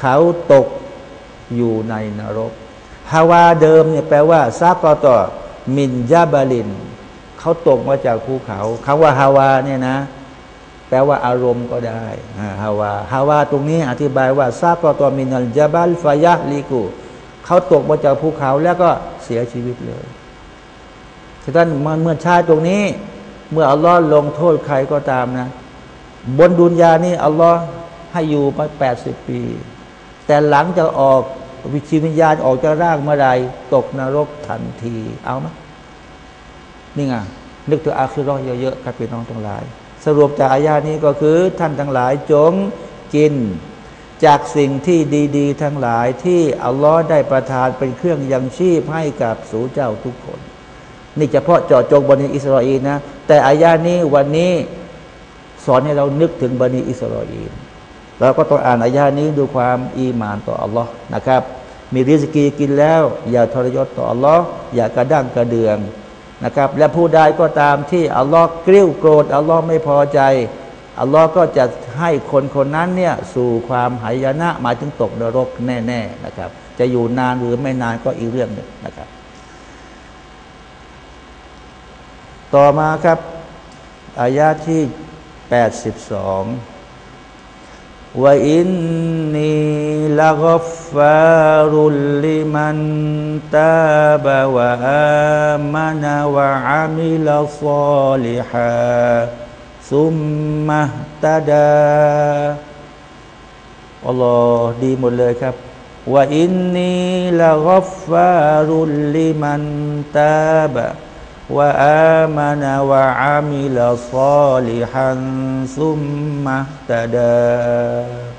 เขาตกอยู่ในนรกฮาวาเดิมเนี่ยแปลว่าซากตอมินยาบาลิน เขาตกมาจากภูเขาคำว่าฮาวาเนี่ยนะ แปลว่าอารมณ์ก็ได้ฮาวาฮาวาตรงนี้อธิบายว่าซากตอมินัลจาบัลฟายะลีกูเขาตกมาจากภูเขาแล้วก็เสียชีวิตเลย ท่านเมื่อชาติตรงนี้ เมื่ออัลลอฮ์ลงโทษใครก็ตามนะ บนดุนยานี่อัลลอฮ์ให้อยู่มาแปดสิบปี แต่หลังจะออกวิชีวิญญาณออกจากร่างเมื่อไรตกนรกทันที เอาไหมนี่ไงนึกถึงอาคิรอเยอะๆครับพี่น้องทั้งหลาย สรุปจากอายานี้ก็คือท่านทั้งหลายจงกิน จากสิ่งที่ดี ๆ ทั้งหลายที่อัลลอฮ์ได้ประทานเป็นเครื่องยังชีพให้กับสู่เจ้าทุกคน นี่เฉพาะเจาะจงบันิอิสราเอลนะแต่อายานี้วันนี้สอนให้เรานึกถึงบันิอิสราเอลเราก็ต้องอ่านอายานี้ดูความอีมานต่ออัลลอฮ์นะครับ มีริสกีกินแล้ว อย่าทรยศต่ออัลลอฮ์อย่ากระด้างกระเดืองนะครับ และผู้ใดก็ตามที่อัลลอฮ์กริ้วโกรธอัลลอฮ์ไม่พอใจอัลลอฮ์ก็จะให้คนคนนั้นเนี่ยสู่ความหายนะหมายถึงตกนรกแน่ ๆนะครับ จะอยู่นานหรือไม่นานก็อีกเรื่องหนึ่งนะครับ ต่อมาครับ อายาที่ 82ว่าอินนีละกฟารุลลิมันตาบะวะอามันวะอามิลซอลิฮะซุมมะตาดาอัลลอฮ์ดีหมดเลยครับว่าอินนีละกฟารุลลิมันตาบะ วะอามันวะอามิลซอลิฮันซุมมะตะดา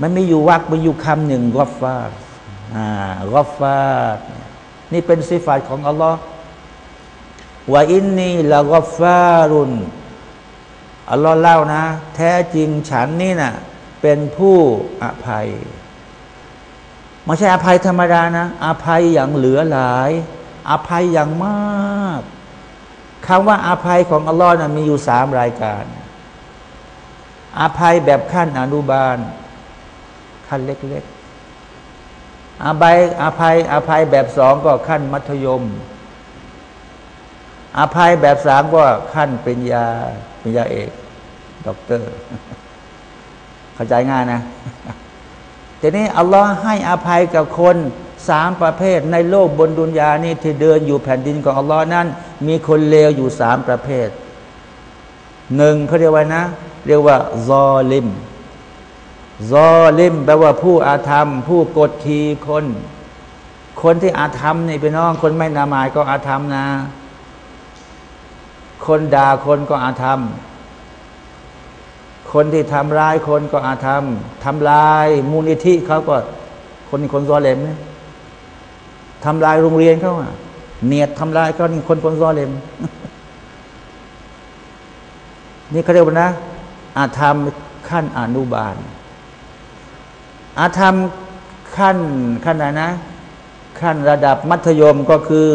มันไม่อยู่วักมันอยู่คำหนึ่งกอฟาอ่ากอฟานี่เป็นสิฟาตของอัลลอฮ์ว่าอินนีละกอฟารุนอัลลอฮ์เล่านะ แท้จริงฉันนี่นะ่ะเป็นผู้อภัยไม่ใช่อภัยธรรมดานะ อภัยอย่างเหลือหลาย อภัยอย่างมากคำว่าอาภัยของอัลลอฮ์นะมีอยู่สามรายการ อาภัยแบบขั้นอนุบาล ขั้นเล็กๆอาภัยอาภัยอาภัยแบบสองก็ขั้นมัธยม อภัยแบบสามก็ขั้นปริญญาปริญญาเอกด็อกเตอร์ เข้าใจง่ายนะทีนี้อัลลอฮ์ให้อภัยกับคน สามประเภทในโลกบนدنياนี่ที่เดินอยู่แผ่นดินของอัลลอฮ์นั้น มีคนเลวอยู่สามประเภทหนึ่งเขาเรียกว่านะ เรียกว่าซอลิมซอลิมแปลว่าผู้อาธรรม ผู้กดขี่คน คนที่อาธรรมนี่เป็นน้อง คนไม่นามายก็อาธรรมนะ คนด่าคนก็อาธรรม คนที่ทำร้ายคนก็อาธรรมทำลายมูลนิธิเขาก็คนคนซอเลมเนี่ย ทำลายโรงเรียนเขาเนียดทำลายเขานี่คนคนซอเลมนี่เขาเรียกว่านะ อาธรรมขั้นอนุบาล อาธรรมขั้นขั้นไหนนะ ขั้นระดับมัธยมก็คือ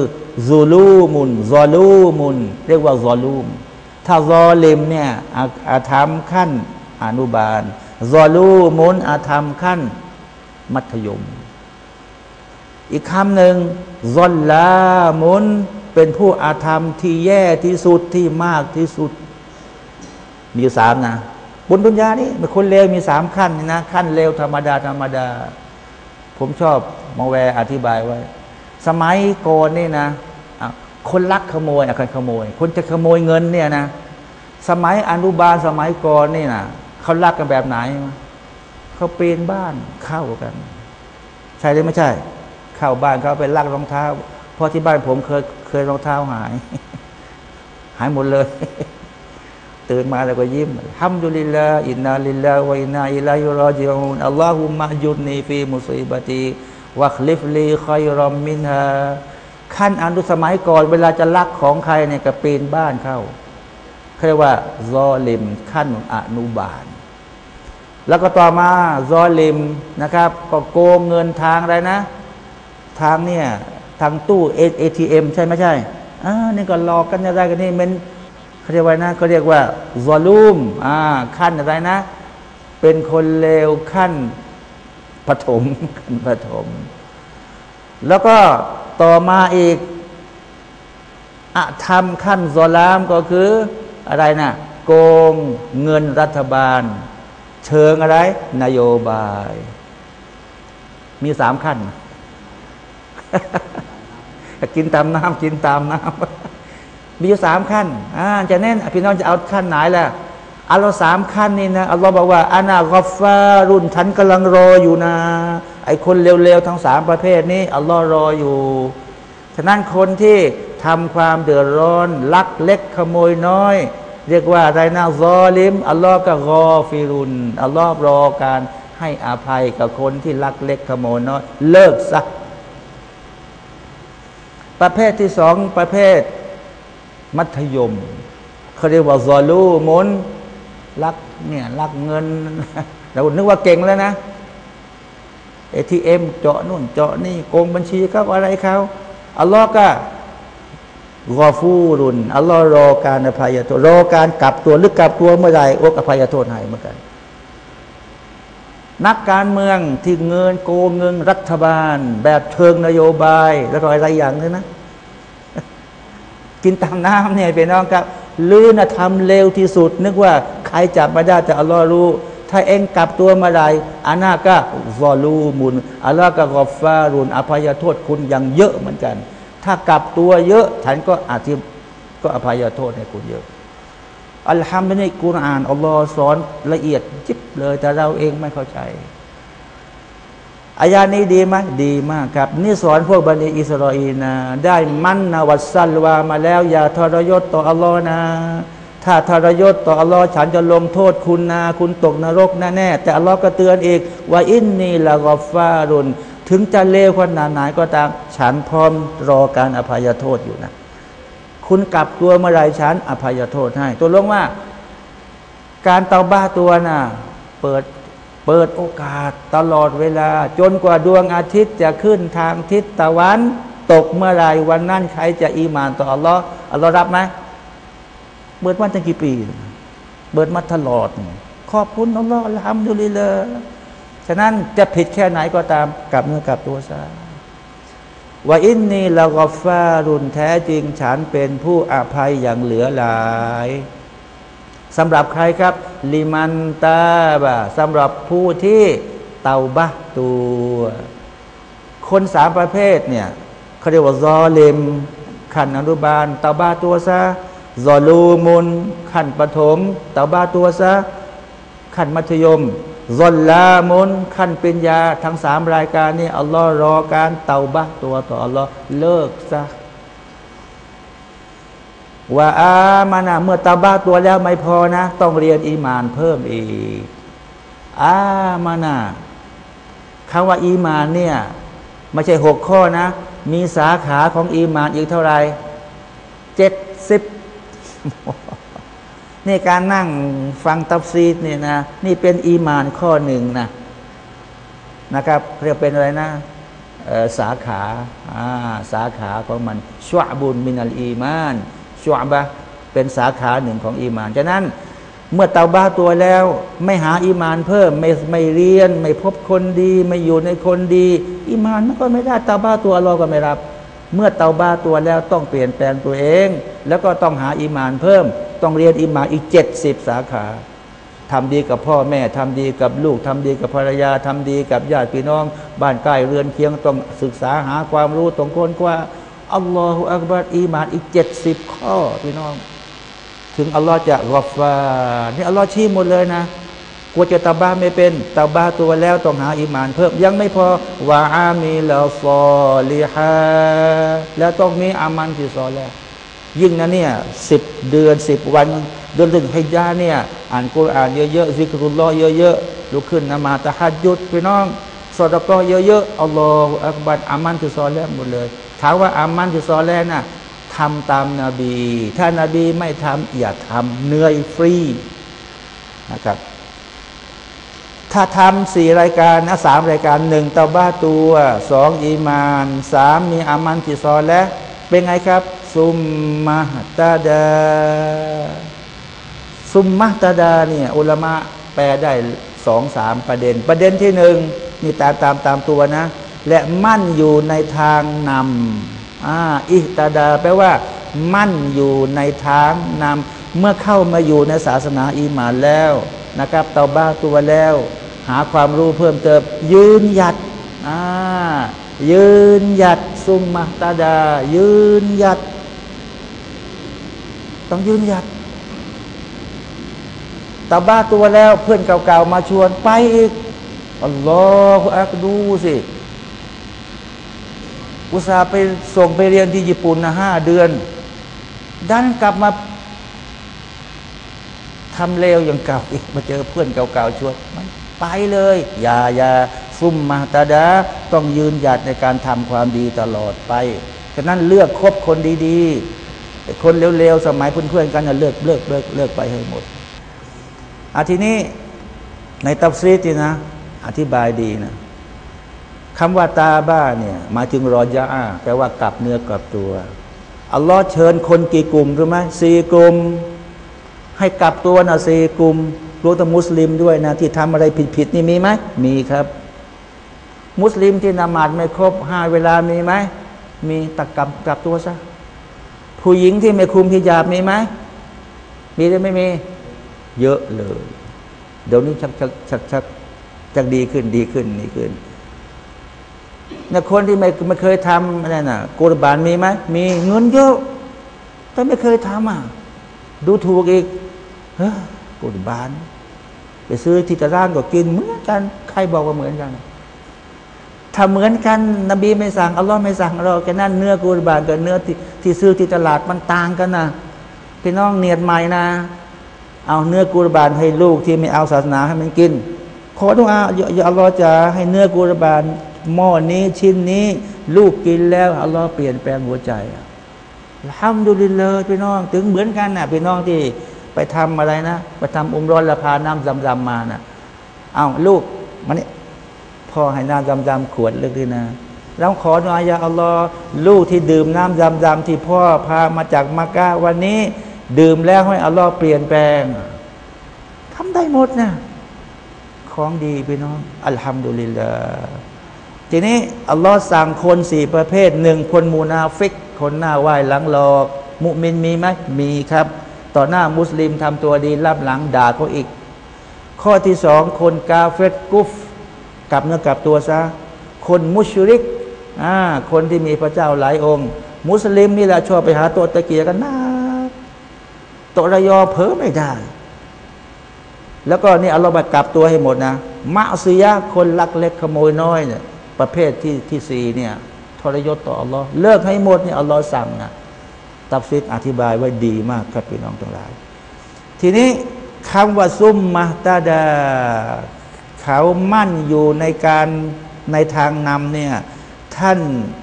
ซูลูมุนซอลูมุน เรียกว่าซอลูม ถ้าซอเลมเนี่ยอาธรรมขั้นอนุบาลซอลูมุนอาธรรมขั้นมัธยม อีกคำหนึ่งซอนลามุนเป็นผู้อาธรรมที่แย่ที่สุดที่มากที่สุด มีสามนะบนดุนยานี่เป็นคนเลวมีสามขั้นนะขั้นเลวธรรมดาธรรมดา ผมชอบมาแวอธิบายไว้ สมัยก่อนนี่นะคนลักขโมยอะคนขโมย คนจะขโมยเงินเนี่ยนะ สมัยอนุบาลสมัยก่อนนี่นะเขาลักกันแบบไหนเขาปีนบ้านเข้ากัน ใช่หรือไม่ใช่ เข้าบ้านเขาไปลักรองเท้า เพราะที่บ้านผมเคยเคยรองเท้าหาย หายหมดเลย ตื่นมาแล้วก็ยิ้มالحمد لله إنا لله وإنا إليه راجعون اللهم أجرني في مصيبتي واخلف لي خيرا منهاขั้นอนุสมัยก่อน เวลาจะลักของใครเนี่ยก็ปีนบ้านเข้าเรียกว่าซอลิมขั้นอนุบาล แล้วก็ต่อมาซอลิมนะครับ ก็โกงเงินทางอะไรนะ ทางเนี่ยทางตู้เอทีเอ็มใช่ไหมใช่อ่านี่ก็หลอกกันอะไรกันนี่มันเขาเรียกว่านะเขาเรียกว่าวอลุ่มอ่าขั้นอะไรนะ เป็นคนเลวขั้นปฐมขั้นปฐมแล้วก็ต่อมาอีกอะธรรมขั้นซอลามก็คืออะไรนะโกงเงินรัฐบาล เชิงอะไร นโยบาย มีสามขั้น กินตามน้ำกินตามน้ำมีอยู่สามขั้นอ่าจะเน้นพี่น้องจะเอาขั้นไหนล่ะอัลลอฮ์สามขั้นนี่นะอัลลอฮ์บอกว่าอานากอฟารุ่นฉันกำลังรออยู่นะ ไอคนเร็วๆทั้งสามประเภทนี้อัลลอฮ์รออยู่ ฉะนั้นคนที่ทำความเดือดร้อน ลักเล็กขโมยน้อย เรียกว่าไรนะซอลิมอัลลอฮ์ก็รอฟิรุนอัลลอฮ์รอการให้อภัยกับคนที่ลักเล็กขโมยน้อย เลิกซะ ประเภทที่สองประเภทมัธยมเขาเรียกว่าซอลูมุนลักเนี่ยลักเงินเรานึกว่าเก่งแล้วนะเอทีเอ็มเจาะนู่นเจาะนี่โกงบัญชีเขาอะไรเขาอัลลอฮ์ก็รอฟูรุนอัลลอฮ์รอการอภัยโทษรอการกลับตัวลึกกลับตัวเมื่อไรโอกอภัยโทษให้เหมือนกัน นักการเมืองที่เงินโกงเงินรัฐบาล แบบเชิงนโยบาย แล้วก็อะไรอย่างนี้นะ กินตามน้ำเนี่ยเป็นน้องครับลือนะทำเร็วที่สุด นึกว่าใครจับมาได้แต่อัลลอฮ์รู้ ถ้าเองกลับตัวมาไรอานาก็วอลูมุนอัลลอฮ์ก็กอฟารุนอภัยโทษคุณอยังเยอะเหมือนกัน ถ้ากลับตัวเยอะฉันก็อาธิก็อภัยโทษให้คุณเยอะ อัลฮัมดุลิลกุรอานอัลลอฮ์สอนละเอียดจิบเลย แต่เราเองไม่เข้าใจอายานี้ดีไหมดีมากครับ นี่สอนพวกบันิอิสราเอลนะได้มั่นนวัดสัลวามาแล้ว อย่าทรยศต่ออัลลอฮ์นะ ถ้าทรยศต่ออัลลอฮ์ฉันจะลงโทษคุณนะ คุณตกนรกแน่แต่อัลลอฮ์ก็เตือนอีกว่าอินนีละกอฟารุน ถึงจะเลวขนาดไหนก็ตาม ฉันพร้อมรอการอภัยโทษอยู่นะ คุณกลับตัวเมื่อไรฉันอภัยโทษให้ ตัวลงว่า การเตาบ้าตัวน่ะเปิดเปิดโอกาสตลอดเวลา จนกว่าดวงอาทิตย์จะขึ้นทางทิศตะวัน ตกเมื่อไรวันนั้นใครจะอีมานต่ออัลลอฮ์อัลลอฮ์รับไหมเบิดมาตั้งกี่ปีเบิดมาตลอด ขอบคุณอัลลอฮ์ทำดูลีเลยฉะนั้นจะผิดแค่ไหนก็ตามกลับเนื้อกลับตัวซะ ว่าอินนีละกอฟารุนแท้จริง ฉันเป็นผู้อภัยอย่างเหลือหลายสำหรับใครครับ ลิมันตาบะสำหรับผู้ที่เตาบะตัว คนสามประเภทเนี่ยเขาเรียกว่าซอเลมขันอนุบาลเตาบาตัวซะซอลูมุนขันปฐมเตาบาตัวซะขันมัธยม ซอลลามุนขั้นปัญญาทั้งสามรายการนี้อัลลอฮ์รอการเตาบะตัวต่ออัลลอฮ์เลิกซะว่าอามานะเมื่อตาบ้าตัวแล้วไม่พอนะ ต้องเรียนอีมานเพิ่มอีกآمنคำว่าإيمانเนี่ยไม่ใช่หกข้อนะ มีสาขาของإيمانอีกเท่าไหร่เจ็ดสิบ นี่การนั่งฟังتفسيرเนี่ยนะนี่เป็นإيمانข้อหนึ่งนะนะครับเรียกเป็นอะไรนะสาขาสาขาของมันشعبة من الإيمان شعبةเป็นสาขาหนึ่งของإيمان ฉะนั้นเมื่อเตาบ้าตัวแล้ว ไม่หาอีมานเพิ่มไม่ไม่เรียน ไม่พบคนดี ไม่อยู่ในคนดี อีมานมันก็ไม่ได้เตาบ้าตัวเราก็ไม่รับ เมื่อเตาบ้าตัวแล้วต้องเปลี่ยนแปลงตัวเอง แล้วก็ต้องหาอีมานเพิ่ม ต้องเรียนอีมานอีกเจ็ดสิบสาขาทำดีกับพ่อแม่ทำดีกับลูกทำดีกับภรรยาทำดีกับญาติพี่น้อง บ้านใกล้เรือนเคียงต้องศึกษาหาความรู้ต้องค้นคว้าอัลลอฮฺอักบารอีมานอีกเจ็ดสิบข้อพี่น้อง ถึงอัลลอฮ์จะรอฟานี่อัลลอฮ์ชี้หมดเลยนะ กลัวจะตาบ้าไม่เป็นตาบ้าตัวแล้วต้องหาอีมานเพิ่มยังไม่พอวาอามีลาฟอลิฮาแล้วต้องมีอามันที่ซอแล้ว ยิ่งนะเนี่ยสิบเดือนสิบวันเดือนถึงให้ยาเนี่ย อ่านกุรอานเยอะๆซิกรุลลอเยอะๆลุกขึ้นนมาตะฮัดยุดพี่น้องสอดก็เยอะๆอัลลอฮฺอักบัรอามันที่ซอแล้วหมดเลยถามว่าอามันที่ซอแล้วน่ะทำตามนาบี ถ้านาบีไม่ทำอย่าทำเหนื่อยฟรีนะครับ ถ้าทำสี่รายการนะสามรายการหนึ่งเตาบ้าตัวสองอีมานสามมีอามันที่ซอและเป็นไงครับ ซุมมาตาดา ซุมมาตาดาเนี่ยอุลมะแปลได้สองสามประเด็น ประเด็นที่หนึ่งนี่ตามตามตามตัวนะ และมั่นอยู่ในทางนำอ่าอิตาดา แปลว่า มั่นอยู่ในทางนำเมื่อเข้ามาอยู่ในศาสนาอีมานแล้วนะครับเตาบ้าตัวแล้ว หาความรู้เพิ่มเติม ยืนหยัดอ่ายืนหยัดซุมมาตาดา ยืนหยัด ต้องยืนหยัดตาบ้าตัวแล้วเพื่อนเก่าๆมาชวนไปอีกอัลลอฮฺอักดูสิอุตส่าห์ไปส่งไปเรียนที่ญี่ปุ่นนะห้าเดือน ดันกลับมาทำเลวอย่างเก่าอีกมาเจอเพื่อนเก่าๆชวนมัน ไปเลย อย่าอย่าซุ่มมาตาดาต้องยืนหยัดในการทำความดีตลอดไปฉะนั้นเลือกคบคนดีๆ คนเร็วๆ สมัยเพื่อนๆกันเลิกเลิกเลิกเลิกไปให้หมดอาทีนี้ในตับซีตีนะ อธิบายดีนะคำว่าตาบ้าเนี่ยมาถึงรอยาแปลว่ากลับเนื้อกลับตัว อัลลอฮ์เชิญคนกี่กลุ่มรู้ไหมสี่กลุ่ม ให้กลับตัวนะสี่กลุ่ม รวมทั้งมุสลิมด้วยนะที่ทำอะไรผิดๆนี่มีไหมมีครับ มุสลิมที่นมาดไม่ครบห้าเวลามีไหมมีตักกลับกลับตัวซะผู้หญิงที่ไม่คุมฮิญาบมีไหมมีหรือไม่มี เยอะเลย เดี๋ยวนี้ชักชักชักชักชักดีขึ้นดีขึ้นดีขึ้นนะคนที่ไม่ไม่เคยทำอะไรน่ะقربانมีไหมมีเงินเยอะ แต่ไม่เคยทำอะดูถูกอีกเฮ้قربان ไปซื้อที่ตลาดก็กินเหมือนกัน ใครบอกว่าเหมือนกัน ถ้าเหมือนกัน นบีไม่สั่งอัลลอฮ์ไม่สั่งเราแค่นั้นเนื้อกุรบานกับเนื้อที่ที่ซื้อที่ตลาดมันต่างกันนะพี่น้องเนียดใหม่นะ เอาเนื้อกุรบานให้ลูกที่ไม่เอาศาสนาให้มันกิน ขอทุกอาอย่าอัลลอฮ์จะให้เนื้อกุรบานหม้อนี้ชิ้นนี้ ลูกกินแล้วอัลลอฮ์เปลี่ยนแปลงหัวใจห้ามดูลิเลยพี่น้อง ถึงเหมือนกันนะพี่น้องที่ ไปทำอะไรนะไปทำอุมเราะห์ละพาน้ำ زمزمมานะ่ะเอาลูกมันนี่พ่อให้น้ำ زمزمขวดเลือกดีนะแล้วขออนุญาอัลลอฮ์ลูกที่ดื่มน้ำ زمزمที่พ่อพามาจากมักกะวันนี้ ดื่มแล้วให้อัลลอฮ์เปลี่ยนแปลงทำได้หมดนะของดีพี่น้องالحمد للهทีนี้อัลลอฮ์สั่งคนสี่ประเภทหนึ่งคนمنافق คนหน้าไหว้หลังหลอก มุมินมีไหมมีครับ ต่อหน้ามุสลิมทำตัวดีรับหลังด่าเขาอีก ข้อที่สองคนกาเฟตกุฟกลับเนื้อกลับตัวซะ คนมุชริกอ่าคนที่มีพระเจ้าหลายองค์ มุสลิมนี่แหละชอบไปหาตัวตะเกียกันนะตระยอเพ้อไม่ได้ แล้วก็นี่เอัลลอฮฺกลับตัวให้หมดนะมะซียะคนลักเล็กขโมยน้อยเนี่ยประเภทที่ที่สี่เนี่ยทรยศต่ออัลลอฮ์เลิกให้หมดเนี่ยอัลลอฮ์สั่งนะ ตับซิดอธิบายไว้ดีมากครับพี่น้องทั้งหลาย ทีนี้คำว่าซุมมาตาดา เขามั่นอยู่ในการในทางนำเนี่ยท่าน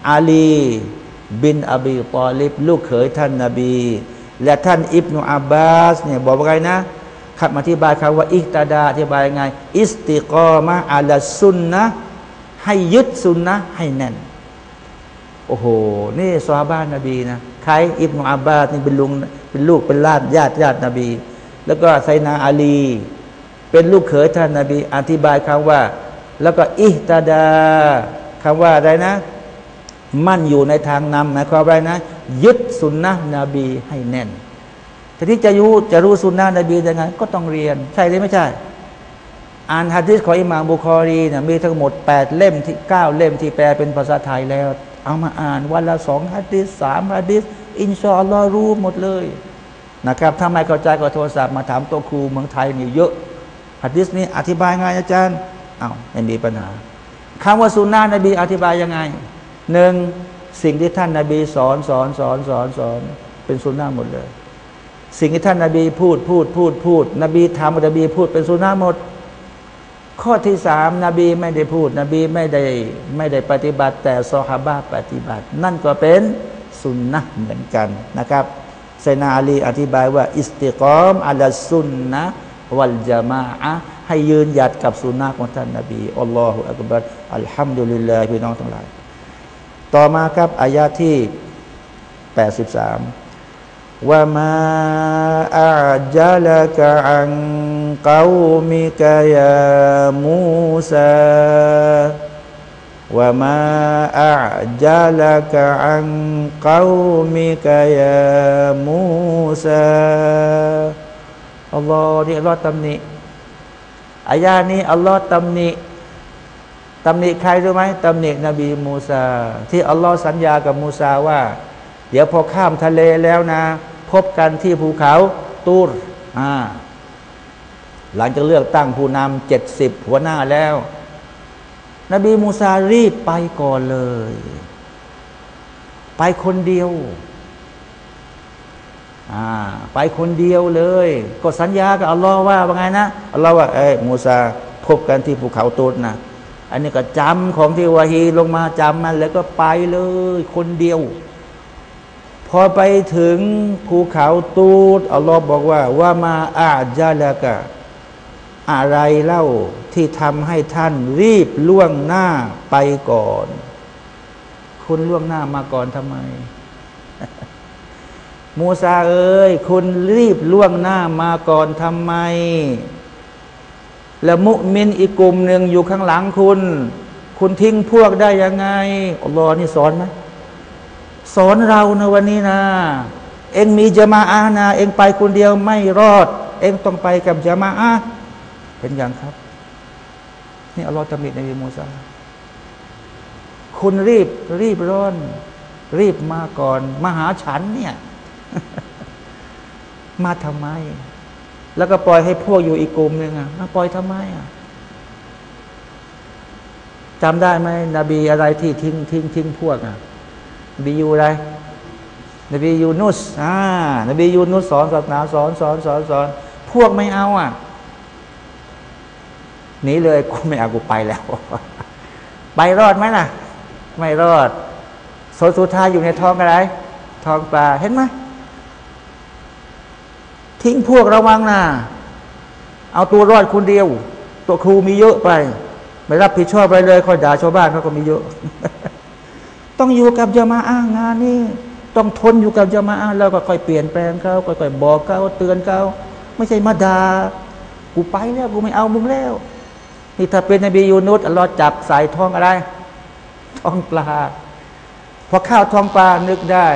อาลี บินอบีตอลิบ ลูกเขยท่านนาบี และท่านอิบนุอับบาสเนี่ยบอกว่าไงนะคำอธิบายคำว่าอิตาดาอธิบายไง อิสติกอมะอัลซุนนะให้ยึดซุนนะให้แน่น โอ้โห นี่ซอบ้านนบีนะ ใครอิบนุอับบาสนี่เป็นลุงเป็นลูกเป็นลาดญาติญาตินบี แล้วก็ไซนาอาลี เป็นลูกเขยท่านนบี อธิบายคำว่า แล้วก็อิตาดาคำว่าอะไรนะ มั่นอยู่ในทางนำหมายความว่านะ ยึดสุนนะนบีให้แน่นทีนี้จะรู้จะรู้สุนนะนบียังไงก็ต้องเรียน ใช่หรือไม่ใช่ อ่านฮะดิษของอิหม่ามบุคอรีเนี่ยมีทั้งหมด 8 เล่มที่ 9 เล่มที่แปลเป็นภาษาไทยแล้ว เอามาอ่านวันละสองฮะดิษสามฮะดิษ อินชาอัลลอฮ์รู้หมดเลยนะครับถ้าไม่เข้าใจก็โทรศัพท์มาถามตัวครูเมืองไทยนี่เยอะฮะดิษนี้อธิบายไงอาจารย์เอา้าไม่มีปัญหาคำว่าสุนนะนบีอธิบายยังไงหนึ่งสิ่งที่ท่านนาบีสอนสอนสอนสอนสอนเป็นสุนนะหมดเลย สิ่งที่ท่านนาบีพูดพูดพูดพูด นบีทำนบีพูดเป็นสุนนะหมด ข้อที่สามนบีไม่ได้พูด นบีไม่ได้ไม่ได้ปฏิบัติ แต่ซอฮาบะปฏิบัติ นั่นก็เป็น สุนนะเหมือนกันนะครับไซนาอาลีอธิบายว่า อิสติกอมอัลสุนนะวัลจามาอะให้ยืนหยัดกับสุนนะของท่านนาบีอัลลอฮฺอักบัรالحمد للهพี่น้องทั้งหลาย ต่อมาครับآيةที่ 83 وما أعجلك عن قومك يا موسى وما أعجلك عن قومك يا موسىอัลลอฮ์นี่อัลลอฮ์ตำหนิอายานี้อัลลอฮ์ตำหนิตำหนิใครรู้ไหมตำหนินบีมูซา ที่อัลลอฮ์สัญญากับมูซาว่า เดี๋ยวพอข้ามทะเลแล้วนะ พบกันที่ภูเขาตูรอ่าหลังจากเลือกตั้งผู้นำเจ็ดสิบหัวหน้าแล้ว นบีมูซารีบไปก่อนเลย ไปคนเดียว ไปคนเดียวเลย ก็สัญญากับอัลลอฮ์ว่าว่าไงนะอัลลอฮ์ว่าเอ้มูซาพบกันที่ภูเขาตูดนะอันนี้ก็จำของที่วาฮีลงมาจำมันแล้วก็ไปเลย คนเดียว พอไปถึงภูเขาตูดอัลลอฮ์บอกว่าว่ามาอาจาละกะ อะไรเล่าที่ทำให้ท่านรีบล่วงหน้าไปก่อน คุณล่วงหน้ามาก่อนทำไม มูซาเอ้ยคุณรีบล่วงหน้ามาก่อนทำไม แล้วมุมินอีกกลุ่มหนึ่งอยู่ข้างหลังคุณ คุณทิ้งพวกได้ยังไงอัลลอฮ์นี่สอนไหมสอนเรานะวันนี้นะ เองมีจะมาอานะ เองไปคนเดียวไม่รอด เองต้องไปกับจะมาอา เป็นอย่างครับ นี่อัลลอฮ์ตำหนิในบิมูซาคุณรีบรีบร้อน รีบมาก่อน มาหาฉันเนี่ย มาทำไม แล้วก็ปล่อยให้พวกอยู่อีกกลุ่มหนึ่งอะมาปล่อยทำไมอะจำได้ไหมนบีอะไรที่ทิ้งทิ้งทิ้งพวกอะนบียูอะไรนบียูนุสอ่านบียูนุสสอนศาสนาสอนสอนสอนสอนพวกไม่เอาอะ หนีเลยกูไม่เอากูไปแล้ว ไปรอดไหมล่ะ ไม่รอดโซสุธาอยู่ในท้องอะไรท้องปลาเห็นไหมทิ้งพวกระวังนะเอาตัวรอดคนเดียว ตัวครูมีเยอะไป ไม่รับผิดชอบไปเลยคอยด่าชาวบ้านเขาก็มีเยอะ ต้องอยู่กับยามาอ้างงานนี่ต้องทนอยู่กับยามาอ้างแล้วก็ค่อยเปลี่ยนแปลงเขาค่อยๆบอกเขาเตือนเขาไม่ใช่มาด่ากูไปแล้วกูไม่เอามึงแล้ว นี่ถ้าเป็นนบียูนุสอัลลอฮ์จับใส่ท้องอะไร ท้องปลา พอเข้าท้องปลานึกได้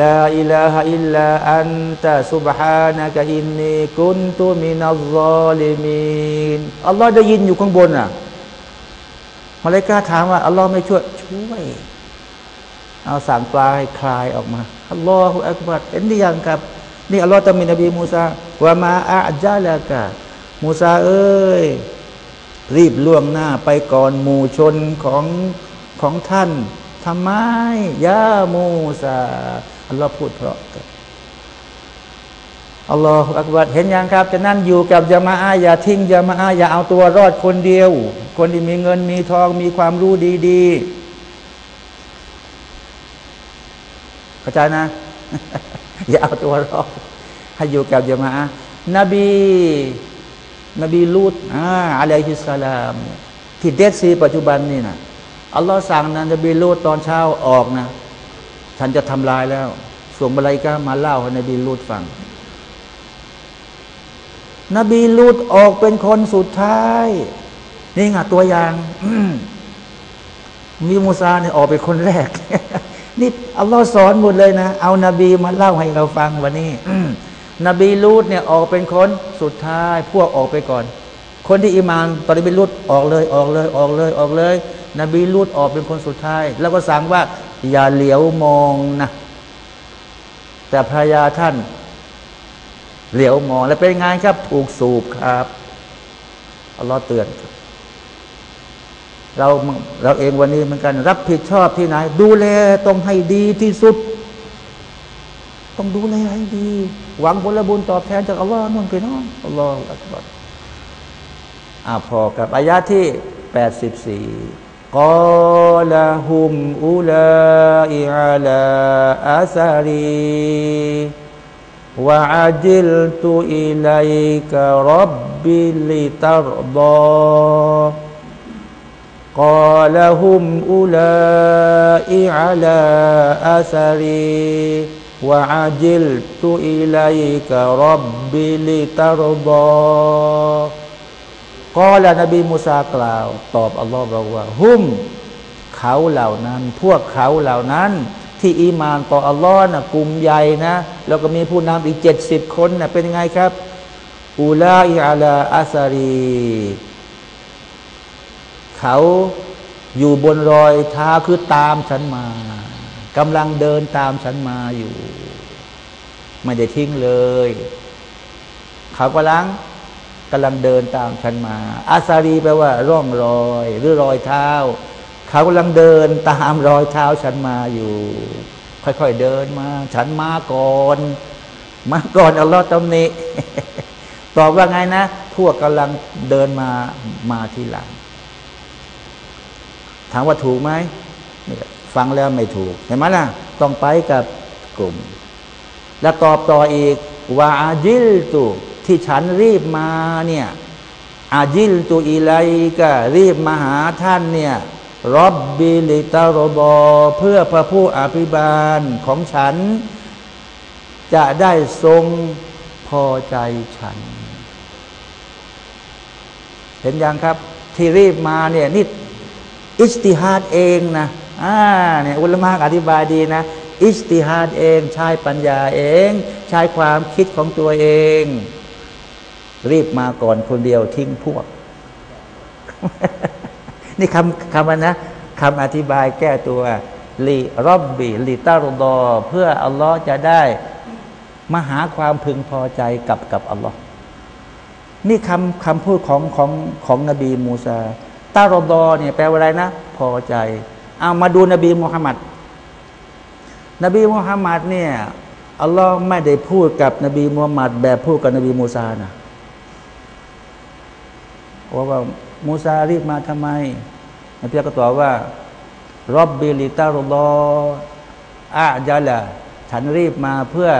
لا إله إلا أنت سبحانك إني كنت من الظالمينอัลลอฮ์ได้ยินอยู่ข้างบนอะมาเลกาถามว่าอัลลอฮ์ไม่ช่วย ช่วย เอ้าสั่งปลาให้คายออกมาอัลลอฮฺอักบัดเป็นที่ยังครับ นี่อัลลอฮ์ตมีนบีมูซาว่ามาอาจาละกะมูซาเอ้ย รีบล่วงหน้าไปก่อนหมู่ชนของของท่านทำไมยามูซาอัลลอฮ์พูดเพราะอัลลอฮฺอักบัดเห็นยังครับจะนั่นอยู่กับยามาอาอย่าทิ้งยามาอาอย่าเอาตัวรอดคนเดียว คนที่มีเงินมีทองมีความรู้ดีๆเข้าใจนะ อย่าเอาตัวรอดให้อยู่กับยามาอานบี นบีลูดอ่าอะลัยฮิสสลามที่เดซีปัจจุบันนี่นะอัลลอฮ์สั่งนะนบีลูดตอนเช้าออกนะ ฉันจะทำลายแล้ว ส่งบะไรก็มาเล่าให้นบีลูดฟัง นบีลูดออกเป็นคนสุดท้าย นี่ไงตัวอย่างมีมูซาเนี่ยออกเป็นคนแรก นี่อัลลอฮ์สอนหมดเลยนะ เอานาบีมาเล่าให้เราฟังวันนี้ นบีลูดเนี่ยออกเป็นคนสุดท้ายพวกออกไปก่อน คนที่อิมานตอนนบีลูดออกเลยออกเลยออกเลยออกเลย นบีลูดออกเป็นคนสุดท้าย แล้วก็สั่งว่า อย่าเหลียวมองนะแต่ภรรยาท่าน เหลียวมองแล้วเป็นไงครับถูกสูบครับอัลลอฮ์เตือน เราเราเองวันนี้เหมือนกัน รับผิดชอบที่ไหน ดูแลต้องให้ดีที่สุด ต้องดูแลให้ดี หวังผลบุญตอบแทนจากอัลลอฮ์นู่นไปน้องอัลลอฮ์อักบัรอ่าพอกับอายะที่แปดสิบสี่กอลาฮุมอุลาอิอาลาأثري وعجلت إليك رب لترضى قال هم أولاء على أثري وعجلت إليك رب لترضى قال นบีมูซากล่าว ตอบอัลลอฮ์บอกว่า همเขาเหล่านั้น พวกเขาเหล่านั้น ที่อีมานต่ออัลลอฮ์นะกลุ่มใหญ่นะ แล้วก็มีผู้นำอีกเจ็ดสิบคนนะเป็นยังไงครับอูลาอิอาลาอัสรี เขาอยู่บนรอยเท้าคือตามฉันมา กำลังเดินตามฉันมาอยู่ ไม่ได้ทิ้งเลยเขากำลังกำลังเดินตามฉันมา อาซารีแปลว่า ร่องรอย หรือรอยเท้า เขากำลังเดินตามรอยเท้าฉันมาอยู่ ค่อยๆเดินมา ฉันมาก่อน มาก่อนอัลลอฮ์ตำหนิตอบว่าไงนะ พวกกำลังเดินมามาทีหลัง ถามว่าถูกไหม ฟังแล้วไม่ถูกเห็นไหมล่ะ ต้องไปกับกลุ่ม แล้วตอบต่ออีกว่าอาจิลตุที่ฉันรีบมาเนี่ยอาจิลตุอีไลกะรีบมาหาท่านเนี่ยรอบบิลิตารบอ เพื่อพระผู้อภิบาลของฉัน จะได้ทรงพอใจฉัน เห็นยังครับ ที่รีบมาเนี่ยนี่อิสติฮัดเองนะ อ่าเนี่ยอุลมะอธิบายดีนะ อิสติฮัดเองใช้ปัญญาเอง ใช้ความคิดของตัวเอง รีบมาก่อนคนเดียวทิ้งพวก นี่คำคำนะคำอธิบายแก้ตัวลีรอบบีลีตารดอ เพื่ออัลลอฮ์จะได้มาหาความพึงพอใจกับกับอัลลอฮ์นี่คำคำพูดของของของนบีมูซาตารดอเนี่ยแปลว่าอะไรนะ พอใจ เอามาดูนบีมุฮัมมัดนบีมุฮัมมัดเนี่ยอัลลอฮ์ไม่ได้พูดกับนบีมุฮัมมัดแบบพูดกับนบีมูซานะว่าว่ามูซารีบมาทำไมนบีก็ตอบว่าرب لترضى عجلฉันรีบมาเพื่อ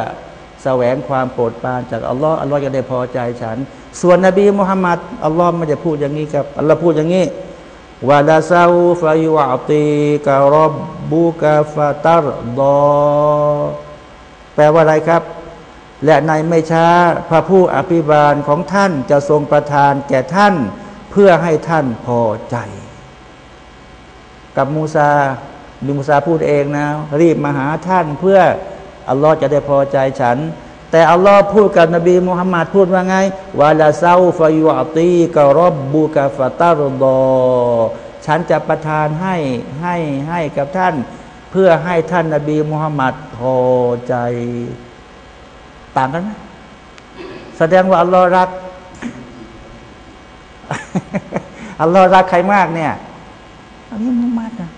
แสวงความโปรดปรานจากอัลลอฮ์อัลลอฮ์จะได้พอใจฉัน ส่วนนบีมุฮัมมัดอัลลอฮ์ไม่ได้พูดอย่างนี้ครับอัลลอฮ์พูดอย่างนี้ วาลาซาอูฟายุอัตีกะรบบูกาฟาตารดอแปลว่าอะไรครับ และในไม่ช้าพระผู้อภิบาลของท่านจะทรงประทานแก่ท่าน เพื่อให้ท่านพอใจ กับมูซามูซาพูดเองนะ รีบมาหาท่านเพื่ออัลลอฮ์จะได้พอใจฉัน แต่อัลลอฮ์พูดกับนบีมุฮัมมัดพูดว่าไงวาลาซาฟายุอัตีกะรบบูกาฟาตารดอฉันจะประทานให้ให้ให้กับท่าน เพื่อให้ท่านนบีมุฮัมมัดพอใจ ต่างกันไหมแสดงว่าอัลลอฮ์รักอัลลอฮ์รักใครมากเนี่ยอันนี้มุฮัมมัดนะ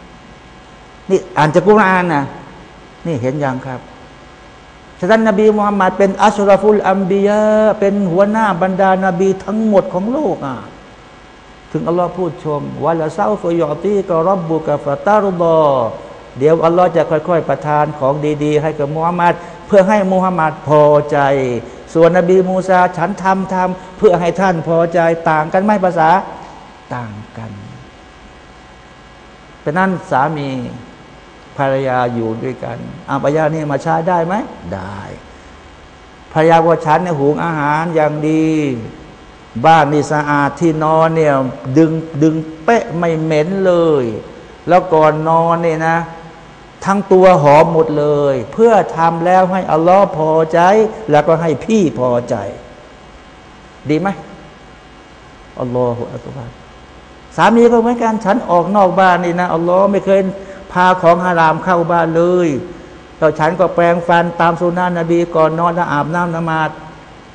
นี่อ่านจากกุรอานนะนี่เห็นยังครับ ฉะนั้นนบีมุฮัมมัดเป็นอัชรฟุลอัมบียะเป็นหัวหน้าบรรดานาบีทั้งหมดของโลกอะถึงอัลลอฮ์พูดชมวะละเซาฟยอตีก็รับบุกฟาตารุบอเดี๋ยวอัลลอฮ์จะค่อย ๆ ประทานของดี ๆ ให้กับมุฮัมมัดเพื่อให้มุฮัมมัดพอใจ ส่วนนบีมูซาฉันทำทำเพื่อให้ท่านพอใจต่างกันไหมภาษาต่างกันเป็นนั้นสามี ภรรยาอยู่ด้วยกันอาปยานี่มาใช้ได้ไหม ได้ภรรยาว่าฉันเนี่ยหุงอาหารอย่างดี บ้านนี่สะอาดที่นอนเนี่ยดึงดึงเป๊ะไม่เหม็นเลย แล้วก่อนนอนเนี่ยนะ ทั้งตัวหอมหมดเลย เพื่อทำแล้วให้อัลลอฮ์พอใจ แล้วก็ให้พี่พอใจ ดีไหมอัลลอฮฺอัลลอฮฺสามีก็เหมือนกันฉันออกนอกบ้านนี่นะอัลลอฮ์ไม่เคย พาของฮารามเข้าบ้านเลยแล้วฉันก็แปรงฟันตามสุนานะนบีก่อนนอนแล้วอาบน้ำนมาด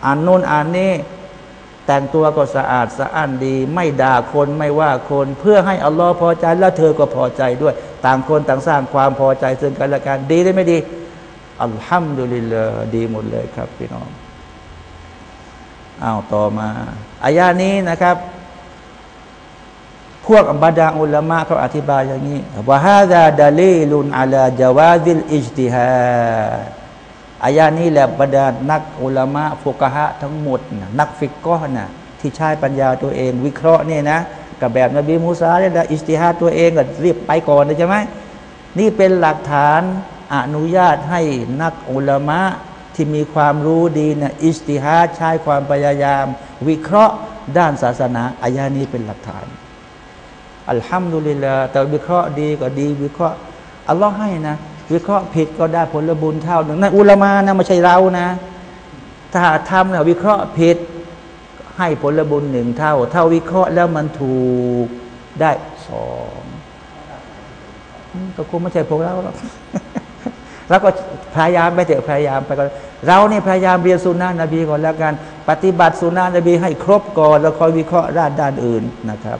อ่านนู่นอ่านนี่แต่งตัวก็สะอาดสะอ้านดี ไม่ด่าคนไม่ว่าคนเพื่อให้อัลลอฮ์พอใจแล้วเธอก็พอใจด้วย ต่างคนต่างสร้างความพอใจซึ่งกันและกันดีได้ไม่ดีอัลฮัมดุลิลลาดีหมดเลยครับพี่น้องอ้าวต่อมาอายานี้นะครับ พวกบรรดาอุลามะเขาอธิบายอย่างนี้ว่าฮาดาดาลีลุนอาลาจาวาดิลอิจติฮาอายานี้แหละบรรดานักอุลามะฟุกฮะทั้งหมดนะนักฟิกก็นะที่ใช้ปัญญาตัวเอง วิเคราะห์เนี่ยนะกับแบบนบีมูซาเนี่ยนะอิจติฮาตัวเองก็รีบไปก่อนนะใช่ไหมนี่เป็นหลักฐานอนุญาตให้นักอุลามะที่มีความรู้ดีนะอิสติฮาใช้ความพยายาม วิเคราะห์ด้านศาสนาอายานี้เป็นหลักฐาน อัลฮัมดุลิลลาแต่วิเคราะห์ดีก็ดี วิเคราะห์อัลลอฮ์ให้นะ วิเคราะห์ผิดก็ได้ผลบุญเท่าหนึ่งนั่นอุลามานะไม่ใช่เรานะ ถ้าทำเนี่ยวิเคราะห์ผิดให้ผลบุญหนึ่งเท่าเท่าวิเคราะห์แล้วมันถูกได้สองก็คงไม่ใช่พวกเราหรอกแล้วก็พยายามไปเถอะพยายามไปก่อนเราเนี่ยพยายามเรียนสุนนะนบีก่อนแล้วกัน ปฏิบัติสุนนะนบีให้ครบก่อนแล้วค่อยวิเคราะห์ด้านด้านอื่นนะครับ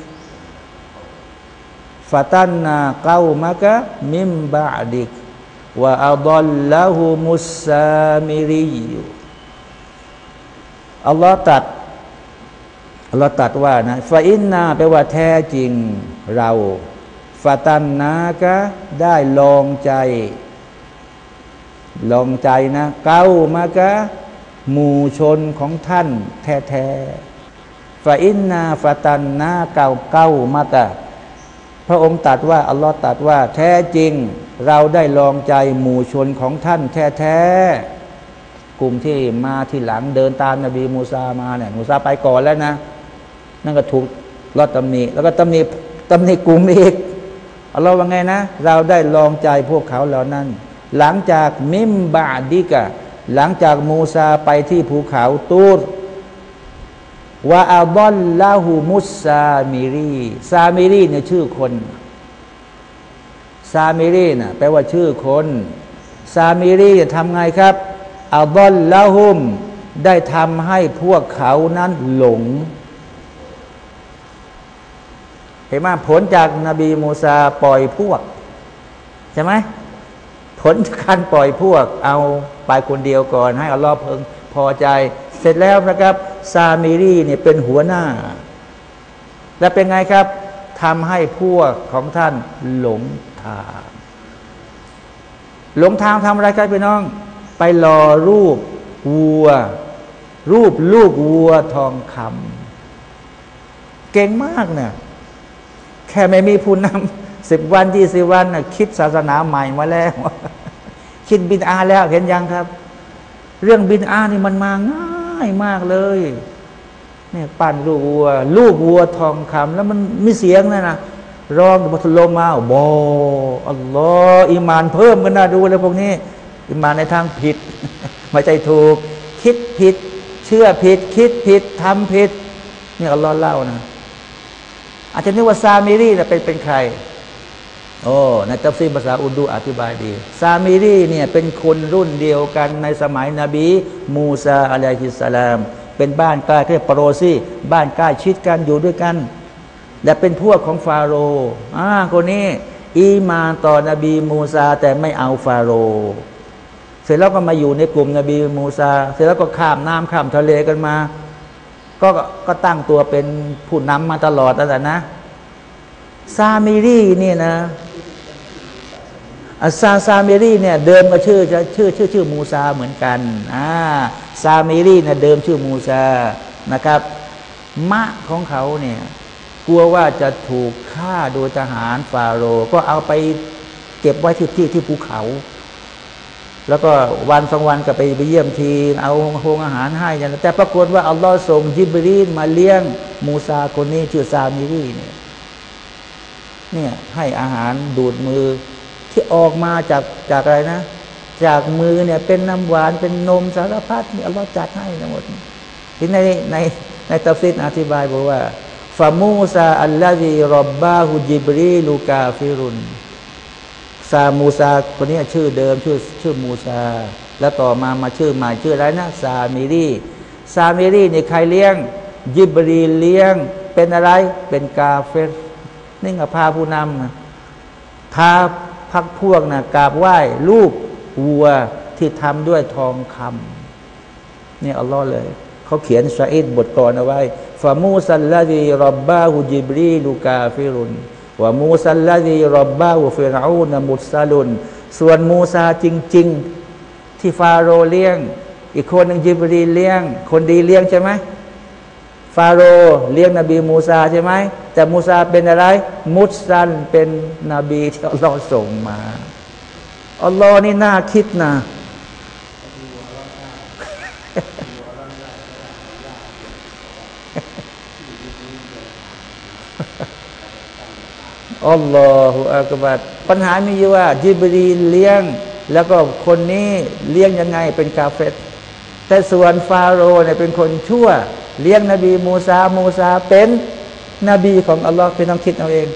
ฟตันนาเก้ามะกะมิมบาดิกว่าอัลลละหูมุสซามิริยูอัลลอฮ์ตัดอัลลอฮ์ตัดว่านะฟาอินนาแปลว่าแท้จริงเราฟาตันนากะได้ลองใจ ลองใจนะเก้ามากะหมู่ชนของท่าน แท้ๆฟาอินนาฟาตันนาเก้าเก้ามากะ ระองค์ตัดว่าอัลลอฮ์ตัดว่า แท้จริง เราได้ลองใจหมู่ชนของท่านแท้ๆกลุ่มที่มาที่หลังเดินตามนบีมูซามาเนี่ยมูซาไปก่อนแล้วนะ นั่นก็ถูกลอดตำหนิแล้วก็ตำหนิตำหนิกลุ่มอีกอัลลอฮ์ว่าไงนะ เราได้ลองใจพวกเขาเหล่านั้น หลังจากมิมบาดิกะหลังจากมูซาไปที่ภูเขาตูร ว่าอัลบอนลาหูมุสซามิรีซามิรีเนี่ยชื่อคนซามิรีนะ่ะแปลว่าชื่อคนซามิรีทำไงครับอัลบอนลาหุม ได้ทำให้พวกเขานั้นหลง เห็นไหมผลจากนาบีมูซาปล่อยพวก ใช่ไหมผลการปล่อยพวก เอาไปคนเดียวก่อน ให้อัลลอฮ์เพิ่งพอใจ เสร็จแล้วนะครับ ซามิรีเนี่ยเป็นหัวหน้า และเป็นไงครับทำให้พวกของท่านหลงทาง หลงทางทำอะไรครับพี่น้อง ไปรอรูปวัว รูปลูกวัวทองคำเก่งมากเนะแค่ไม่มีผู้นำสิบวันยี่สิบวันนะคิดศาสนาใหม่มาแล้ว คิดบินอาแล้วเห็นยังครับ เรื่องบินอานี่มันมาง่าย มากเลยเนี่ยปั้นลูกวัว ลูกวัวทองคำแล้วมันมีเสียงนะนะร้องบัตลมมาบออัลลอฮ์อิมานเพิ่มกันนะดูเลยพวกนี้ อิมานในทางผิดไม่ใจถูก คิดผิด เชื่อผิด คิดผิดทำผิดนี่อัลลอฮ์เล่านะ อาจจะนึกว่าซามิรีเป็นเป็นใคร โอ้ในตัฟซีรภาษาอุรดูอธิบายดี ซามิรีเนี่ยเป็นคนรุ่นเดียวกันในสมัยนบี มูซาอะลัยฮิสสลาม เป็นบ้านใกล้เรือน پڑوسیบ้านใกล้ชิดกันอยู่ด้วยกัน และเป็นพวกของฟาโรห์อ่าคนนี้ อีมานต่อนบีมูซาแต่ไม่เอาฟาโรห์เสร็จแล้วก็มาอยู่ในกลุ่มนบีมูซา เสร็จแล้วก็ข้ามน้ำข้ามทะเลกันมา ก็ก็ตั้งตัวเป็นผู้นำมาตลอดแล้วนะ ซามิรีนี่นะ อาซาซามิรีเนี่ยเดิมก็ชื่อชื่อชื่อชื่อมูซาเหมือนกันอ่าซาเมรีเนี่ยเดิมชื่อมูซานะครับ มะของเขาเนี่ยกลัวว่าจะถูกฆ่าโดยทหารฟาโรห์ก็เอาไปเก็บไว้ที่ที่ที่ภูเขา แล้วก็วันสองวันก็ไปไปเยี่ยมทีเอาห่ออาหารให้แต่ปรากฏว่าอัลลอฮ์ส่งญิบรีลมาเลี้ยงมูซาคนนี้ชื่อซามิรีเนี่ยเนี่ยให้อาหารดูดมือ ที่ออกมาจากจากอะไรนะ จากมือเนี่ยเป็นน้ำหวานเป็นนมสารพัดนี่อัลลอฮ์จัดให้ทั้งหมดที่ในในในตัฟซีรอธิบายบอกว่าفموسى الذي رباه جبريل كافرซามูซาคนนี้ชื่อเดิมชื่อชื่อมูซา แล้วต่อมามาชื่อใหม่ชื่ออะไรนะซามิรีซามิรีนี่ใครเลี้ยง ญิบรีลเลี้ยง เป็นอะไรเป็นกาเฟรนี่กับพาผู้นำพา พรรคพวกนะกราบไหว้รูปวัวที่ทำด้วยทองคำนี่อัลลอฮ์เลย เขาเขียนสาอิดบทกลอนเอาไว้فموسى الذي رباه جبريل كافرวามูซัลลาดีรับบาหูฟิรอูนมุสลุนส่วนมูซาจริง ๆ ที่ฟาโรเลี้ยง อีกคนหนึ่งจิบรีเลี้ยง คนดีเลี้ยงใช่ไหม ฟาโรห์เลี้ยงนบีมูซาใช่ไหม แต่มูซาเป็นอะไร มุสซันเป็นนบีที่อัลลอฮ์ส่งมาอัลลอฮ์นี่น่าคิดนะอัลลอฮฺอักบัดปัญหามีอยู่ว่าจิบรีเลี้ยง แล้วก็คนนี้เลี้ยงยังไงเป็นกาเฟตแต่ส่วนฟาโรห์เนี่ยเป็นคนชั่ว เลี้ยงนบีมูซา มูซาเป็นนบีของอัลลอฮ์พี่น้องคิดเอาเอง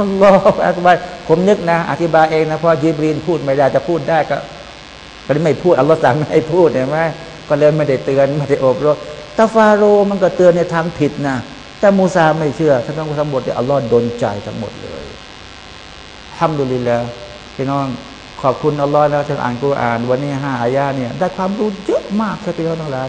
อัลลอฮฺอักบัดผมนึกนะ อธิบายเองนะเพราะจิบรีนพูดไม่ได้จะพูดได้ก็ก็ไม่พูดอัลลอฮ์สั่งไม่ให้พูดเห็นไหมก็เลยไม่ได้เตือนไม่ได้อบรมตาฟาโรมันก็เตือนในทางผิดนะแต่มูซาไม่เชื่อทั้งทั้งหมดเนี่ยอัลลอฮ์ดนใจทั้งหมดเลยทำดุลิลละพี่น้องขอบคุณอัลลอฮ์นะที่อ่านกุรอาน วันนี้ห้าอายาเนี่ยได้ความรู้เยอะมากครับพี่น้องทั้งหลาย